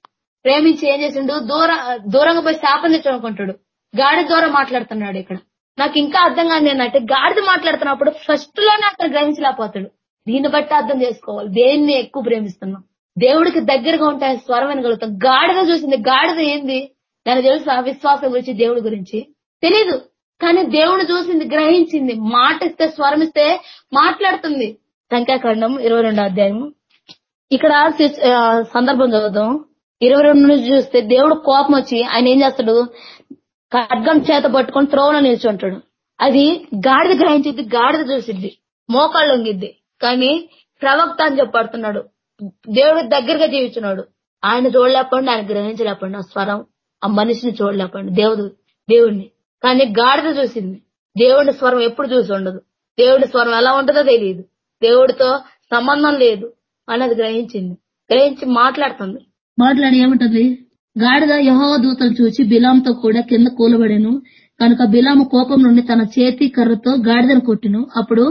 ప్రేమించి ఏం చేసిండు? దూర దూరంగా పోయి శాపం తెచ్చుకుంటాడు గాడి ద్వారా మాట్లాడుతున్నాడు ఇక్కడ. నాకు ఇంకా అర్థం కాదు ఏంటంటే గాడిద మాట్లాడుతున్నప్పుడు ఫస్ట్లోనే అతను గ్రహించలేకపోతాడు. దీన్ని బట్టి అర్థం చేసుకోవాలి. దేన్ని ఎక్కువ ప్రేమిస్తున్నాం? దేవుడికి దగ్గరగా ఉంటే స్వరం వినగలుగుతాం. గాడిద చూసింది. గాడిద ఏంది? దాని తెలుసు అవిశ్వాసం గురించి దేవుడి గురించి. తెలీదు. కానీ దేవుడు చూసింది గ్రహించింది. మాట ఇస్తే స్వరం ఇస్తే మాట్లాడుతుంది. సంఖ్యాకాండం ఇరవై అధ్యాయం ఇక్కడ సందర్భం చదువుతాం ఇరవై రెండు నుంచి చూస్తే దేవుడు కోపం వచ్చి ఆయన ఏం చేస్తాడు? ఖడ్గం చేత పట్టుకొని త్రోవన నిల్చుంటాడు అది గాడిద గ్రహించింది గాడిద చూసిద్ది మోకాళ్ళు వంగిద్ది కానీ ప్రవక్త అని చెప్పడుతున్నాడు దేవుడి దగ్గరగా జీవించున్నాడు ఆయన చూడలేకపోండి ఆయన గ్రహించలేకపోండి ఆ స్వరం ఆ మనిషిని చూడలేకపోండి దేవుడు దేవుడిని కానీ గాడిద చూసింది. దేవుడి స్వరం ఎప్పుడు చూసి ఉండదు. దేవుడి స్వరం ఎలా ఉంటుందో తెలియదు. దేవుడితో సంబంధం లేదు అన్నది గ్రహించింది. గ్రహించి మాట్లాడుతుంది. మాట్లాడి ఏముంటది? గాడిద యహోవ దూతలు చూచి బిలాంతో కూడా కింద కూలబడెను. కనుక బిలాము కోపం నుండి తన చేతి కర్రతో గాడిదను కొట్టెను. అప్పుడు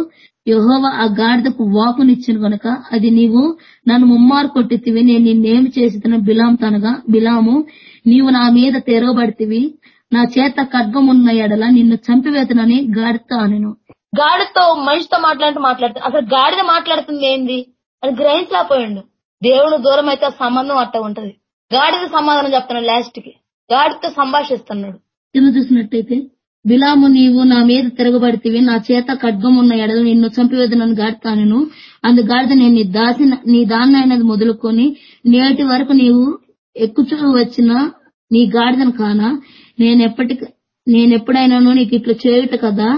యహోవ ఆ గాడిదకు వాకునిచ్చిన గనుక అది నీవు నన్ను ముమ్మారు కొట్టితివి. నేను నిన్నేమి చేసిన బిలాం తనగా బిలాము నీవు నా మీద తెరవబడితివి. నా చేత ఖడ్గమున్న ఎడల నిన్ను చంపివేతనని గాడితో అనెను. గాడితో మనిషితో మాట్లాడుతూ మాట్లాడుతుంది అసలు గాడిద మాట్లాడుతుంది ఏంది అని గ్రహించలేకపోయిండు. దేవుని దూరం అయితే సంబంధం అట్ట ఉంటది. గాడిద సమాధానం చెప్తున్నాడు లాస్ట్కి. గాడితో సంభాషిస్తున్నాడు. కింద చూసినట్టయితే బిలాము నీవు నా మీద తిరగబడితివి నా చేత ఖడ్గం ఉన్న ఎడలు నిన్ను చంపివేదనని గాడితాను అందు గాడిద నేను నీ దాసి నీ దాన్నైనది మొదలుకొని నేటి వరకు నీవు ఎక్కుచూ వచ్చిన నీ గాడిదను కానా? నేనెప్పటికి నేనెప్పుడైనాను నీకు ఇట్లా చేయుట కదా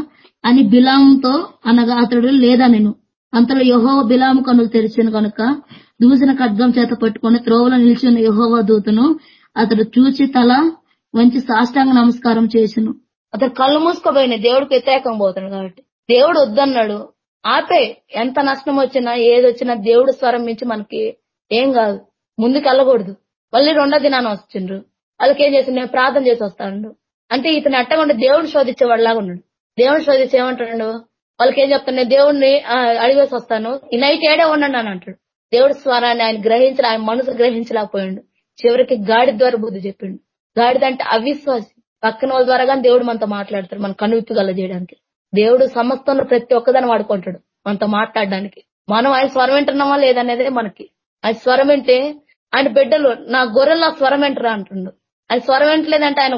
అని బిలాంతో అనగా అతడు లేదా నేను అంతలో యహోవ బిలాము కనులు తెరిచిన కనుక దూసిన ఖడ్గం చేత పట్టుకొని త్రోవలో నిలిచిన యహోవ దూతను అతడు చూచి తల వంచి సాష్టాంగ నమస్కారం చేసిను. అతను కళ్ళు మూసుకోపోయినాయి దేవుడికి వ్యతిరేకం పోతాడు కాబట్టి. దేవుడు వద్దన్నాడు. ఆపే ఎంత నష్టం వచ్చినా ఏది వచ్చినా దేవుడు స్వరం మించి మనకి ఏం కాదు. ముందుకు వెళ్ళకూడదు. మళ్ళీ రెండో దినాన్ని వచ్చిండ్రు వాళ్ళకి ఏం చేసిండు? నేను ప్రార్థన చేసి వస్తాను అంటే ఇతను అట్టకుండా దేవుడు శోధించేవాడిలాగా ఉన్నాడు. దేవుడు శోధించి ఏమంటాడు? వాళ్ళకి ఏం చెప్తాను నేను దేవుడిని ఆ, అడిగేసి వస్తాను ఈ నైట్ ఏడే ఉండండి అని అంటాడు. దేవుడి స్వరాన్ని ఆయన గ్రహించిన ఆయన మనసు గ్రహించలేకపోయాడు. చివరికి గాడి ద్వారా బుద్ధి చెప్పిండు. గాడిద అంటే అవిశ్వాసి. పక్కన వాళ్ళ ద్వారా కానీ దేవుడు మనతో మాట్లాడతాడు మన కనువిప్పుగల చేయడానికి. దేవుడు సమస్తంలో ప్రతి ఒక్కదాన్ని వాడుకుంటాడు మనతో మాట్లాడడానికి. మనం ఆయన స్వరం వింటున్నామా లేదనేదే మనకి. ఆయన స్వరం వింటే ఆయన బిడ్డలు నా గొర్రెలు నా స్వరం వింటరా అంటుండు. ఆయన స్వరం వింటలేదంటే ఆయన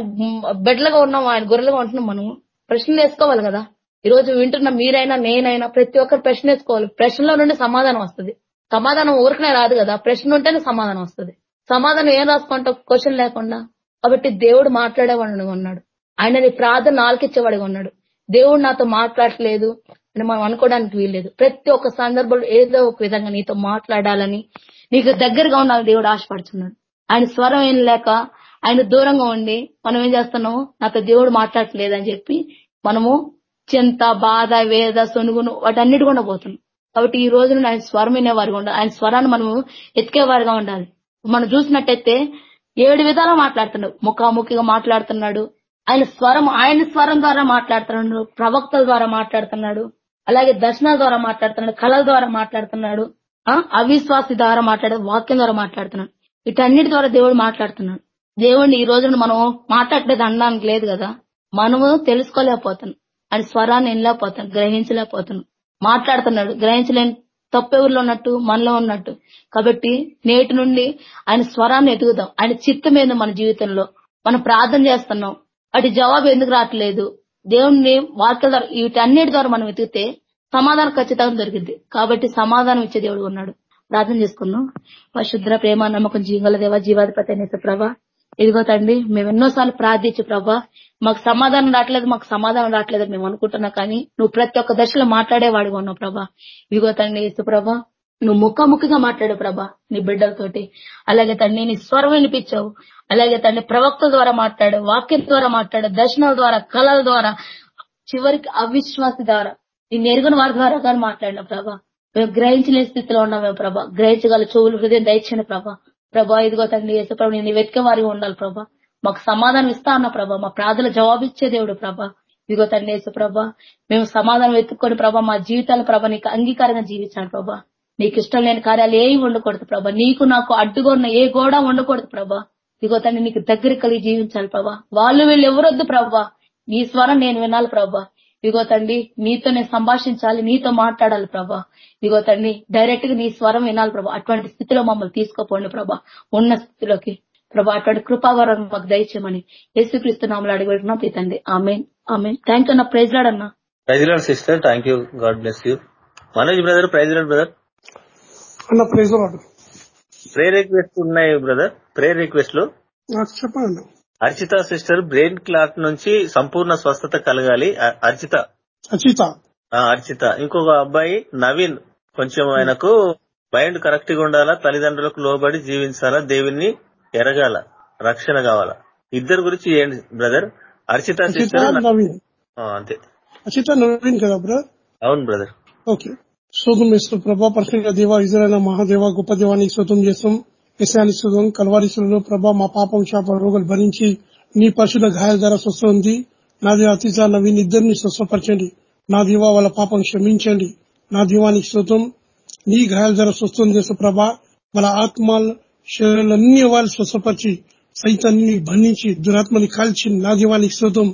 బిడ్డలుగా ఉన్నాం ఆయన గొర్రెలుగా ఉంటున్నాం మనం? ప్రశ్నలు వేసుకోవాలి కదా. ఈ రోజు వింటున్న మీరైనా నేనైనా ప్రతి ఒక్కరు ప్రశ్న వేసుకోవాలి. ప్రశ్నలో నుండి సమాధానం వస్తుంది. సమాధానం ఊరికనే రాదు కదా. ప్రశ్న ఉంటేనే సమాధానం వస్తుంది. సమాధానం ఏం రాసుకుంటావు? క్వశ్చన్ లేకుండా. కాబట్టి దేవుడు మాట్లాడేవాడు ఉన్నాడు. ఆయన నీ ప్రార్థన ఆలకిచ్చేవాడిగా ఉన్నాడు. దేవుడు నాతో మాట్లాడట్లేదు అని మనం అనుకోవడానికి వీల్లేదు. ప్రతి ఒక్క సందర్భంలో ఏదో ఒక విధంగా నీతో మాట్లాడాలని నీకు దగ్గరగా ఉండాలని దేవుడు ఆశపడుతున్నాడు. ఆయన స్వరం ఏం లేక ఆయన దూరంగా ఉండి మనం ఏం చేస్తున్నాము? నాతో దేవుడు మాట్లాడట్లేదని చెప్పి మనము చింత బాధ వేద సొనుగును వాటన్నిటి కూడా పోతున్నాం. కాబట్టి ఈ రోజు ఆయన స్వరం వినేవారుగా ఉండాలి. ఆయన స్వరాన్ని మనము ఎతికేవారుగా ఉండాలి. మనం చూసినట్టయితే ఏడు విధాలా మాట్లాడుతున్నాడు. ముఖాముఖిగా మాట్లాడుతున్నాడు. ఆయన స్వరం ఆయన స్వరం ద్వారా మాట్లాడుతున్నాడు. ప్రవక్తల ద్వారా మాట్లాడుతున్నాడు. అలాగే దర్శనాల ద్వారా మాట్లాడుతున్నాడు. కళల ద్వారా మాట్లాడుతున్నాడు. ఆ అవిశ్వాసి ద్వారా మాట్లాడే వాక్యం ద్వారా మాట్లాడుతున్నాడు. వీటన్నిటి ద్వారా దేవుడు మాట్లాడుతున్నాడు. దేవుడిని ఈ రోజున మనం మాట్లాడలేదు అనడానికి లేదు కదా. మనము తెలుసుకోలేకపోతున్నాం. ఆయన స్వరాన్ని వినలేకపోతాం గ్రహించలేకపోతున్నాం మాట్లాడుతున్నాడు గ్రహించలేని తప్పెవరిలో ఉన్నట్టు మనలో ఉన్నట్టు. కాబట్టి నేటి నుండి ఆయన స్వరాన్ని ఎదుగుదాం. ఆయన చిత్తం ఏందో మన జీవితంలో. మనం ప్రార్థన చేస్తున్నాం. వాటి జవాబు ఎందుకు రావట్లేదు? దేవుణ్ణి వార్తల ద్వారా వీటన్నిటి ద్వారా మనం వెతికితే సమాధానం ఖచ్చితంగా దొరికింది కాబట్టి సమాధానం ఇచ్చే దేవుడు ఉన్నాడు. ప్రార్థన చేసుకుందాం. పరిశుద్ర ప్రేమ నమ్మకం జీవగల దేవ జీవాధిపతి అనేసి ప్రభా ఇదిగో తండ్రి మేము ఎన్నోసార్లు ప్రార్థించు ప్రభా మాకు సమాధానం రావట్లేదు మాకు సమాధానం రావట్లేదు మేము అనుకుంటున్నా కానీ నువ్వు ప్రతి ఒక్క దశలో మాట్లాడేవాడిగా ఉన్నావు ప్రభా. ఇదిగో తండ్రి యేసు ప్రభా నువ్వు ముఖాముఖిగా మాట్లాడు ప్రభా నీ బిడ్డలతోటి. అలాగే తండ్రి నీ స్వరం వినిపించావు. అలాగే తండ్రి ప్రవక్తల ద్వారా మాట్లాడు వాక్యం ద్వారా మాట్లాడు దర్శనాల ద్వారా కళల ద్వారా చివరికి అవిశ్వాస ద్వారా నిన్ను ఎరుగున వారి ద్వారా కానీ మాట్లాడిన ప్రభా. మేము గ్రహించలేని స్థితిలో ఉన్నాం మేము ప్రభా. గ్రహించగల చెవులు హృదయం దయచిన ప్రభా. ప్రభా ఇదిగో తండ్రి యేసు ప్రభు నేను వెతికే వారిగా ఉండాలి ప్రభా. మాకు సమాధానం ఇస్తా అన్న ప్రభా. మా ప్రార్థన జవాబిచ్చే దేవుడు ప్రభా. ఇదిగో తండ్రి యేసు ప్రభా మేము సమాధానం వెతుక్కొని ప్రభా మా జీవితాల ప్రభా నీకు అంగీకారంగా జీవించాను ప్రభా. నీకు ఇష్టం లేని కార్యాలు ఏవి ఉండకూడదు ప్రభా. నీకు నాకు అడ్డుగా ఉన్న ఏ గోడ ఉండకూడదు ప్రభా. ఇదిగో తండ్రి నీకు దగ్గర కలిగి జీవించాలి ప్రభా. వాళ్ళు వీళ్ళు ఎవరొద్దు ప్రభా. నీ స్వరం నేను వినాలి ప్రభా. ఇదిగో తండ్రి నీతో నేను సంభాషించాలి నీతో మాట్లాడాలి ప్రభా. ఇదిగో తండ్రి డైరెక్ట్గా నీ స్వరం వినాలి ప్రభా. అటువంటి స్థితిలో మమ్మల్ని తీసుకోపోండి ప్రభా. ఉన్న స్థితిలోకి. ప్రభా అటువంటి కృపావరం మాకు దయచేయమని యేసుక్రీస్తు నామలు అడిగిపెట్టినా ప్రీతండి ఆమె ఆమె థ్యాంక్ యూ నా praise లాడన్నా praise Lord sister thank you God bless you Manoj brother praise Lord brother అన్న ప్రైజ్ రాడు ప్రే రిక్వెస్ట్ ఉన్నాయి బ్రదర్ ప్రే రిక్వెస్ట్లో? చెప్పండి. అర్చిత సిస్టర్ బ్రెయిన్ క్లాట్ నుంచి సంపూర్ణ స్వస్థత కలగాలి. అర్చిత. అచిత ఆ, అర్చిత. ఇంకొక అబ్బాయి నవీన్. కొంచెం ఆయనకు మైండ్ కరెక్ట్గా ఉండాలా తల్లిదండ్రులకు లోబడి జీవించాలా దేవుణ్ణి ఎరగాల రక్షణ కావాలా. ఇద్దరు గురించి ఏంటి బ్రదర్? అర్చిత సిస్టర్ నవీన్. అంతే. అచిత నవీన్ కదా బ్రదర్? అవును బ్రదర్. ఓకే. శోధం చేస్తాం ప్రభా పరిశుద్ధ దేవ ఇజ్రాయల మహాదేవ గొప్ప దేవానికి శోధం చేస్తాం. విషయాన్ని శోధం కలవారీశ్వరులు ప్రభా మా పాపం శాప రోగులు భరించి నీ పరిశుద్ధ గాయాల ద్వారా స్వస్థ ఉంది నా దేవ అతిథ నవీన్ ఇద్దరిని స్వస్థపరచండి. నా దీవా వాళ్ళ పాపం క్షమించండి. నా దీవానికి శృతం నీ గాయాల ద్వారా స్వస్థం చేసే ప్రభా వాళ్ళ ఆత్మ శరీరాలన్నీ వాళ్ళు స్వస్థపరిచి సైతాన్ని బంధించి దురాత్మని కాల్చి నా దీవానికి శృతం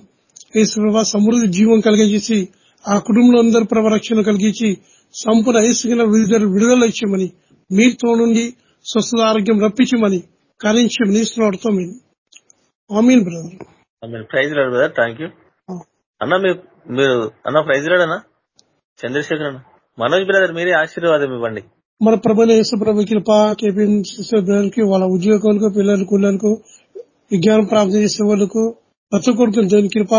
యేసు ప్రభా సమృద్ధి జీవం కలిగజేసి ఆ కుటుంబంలో అందరూ ప్రభ రక్షణ కలిగించి సంపూర్ణ యేసుగిన విడుదల విడుదల ఇచ్చామని మీతో నుండి స్వస్థత ఆరోగ్యం రప్పించమని amen brother. Praise Lord brother thank you అన్న మీరు మీరు అన్న ప్రైజ్ రాడు అన్న? చంద్రశేఖర్ అన్న. మనోజ్ బ్రదర్ మీరే ఆశీర్వాదం ఇవ్వండి. మన ప్రభుత్వ యేసు ప్రభు కృప కేపీఎన్ వాళ్ళ ఉద్యోగులకు పిల్లలకు పిల్లలకు విజ్ఞానం ప్రాప్తి చేసే వాళ్ళకు ప్రతి కొడుకు దేని కృప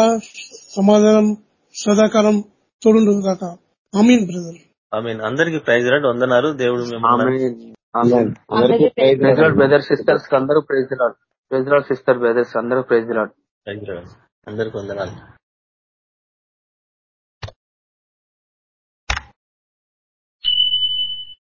సమాధానం సదాకాలం తోడు కాక ఆమీన్ బ్రదర్. ఐ మీన్ అందరికి ప్రైజ్ రాడు. వందనాలు. దేవుడు బ్రదర్ సిస్టర్స్ అందరూ praise Lord. Praise Lord. Sister brothers అందరూ ప్రైజ్ లాడ్. అందరికి వందనాలు.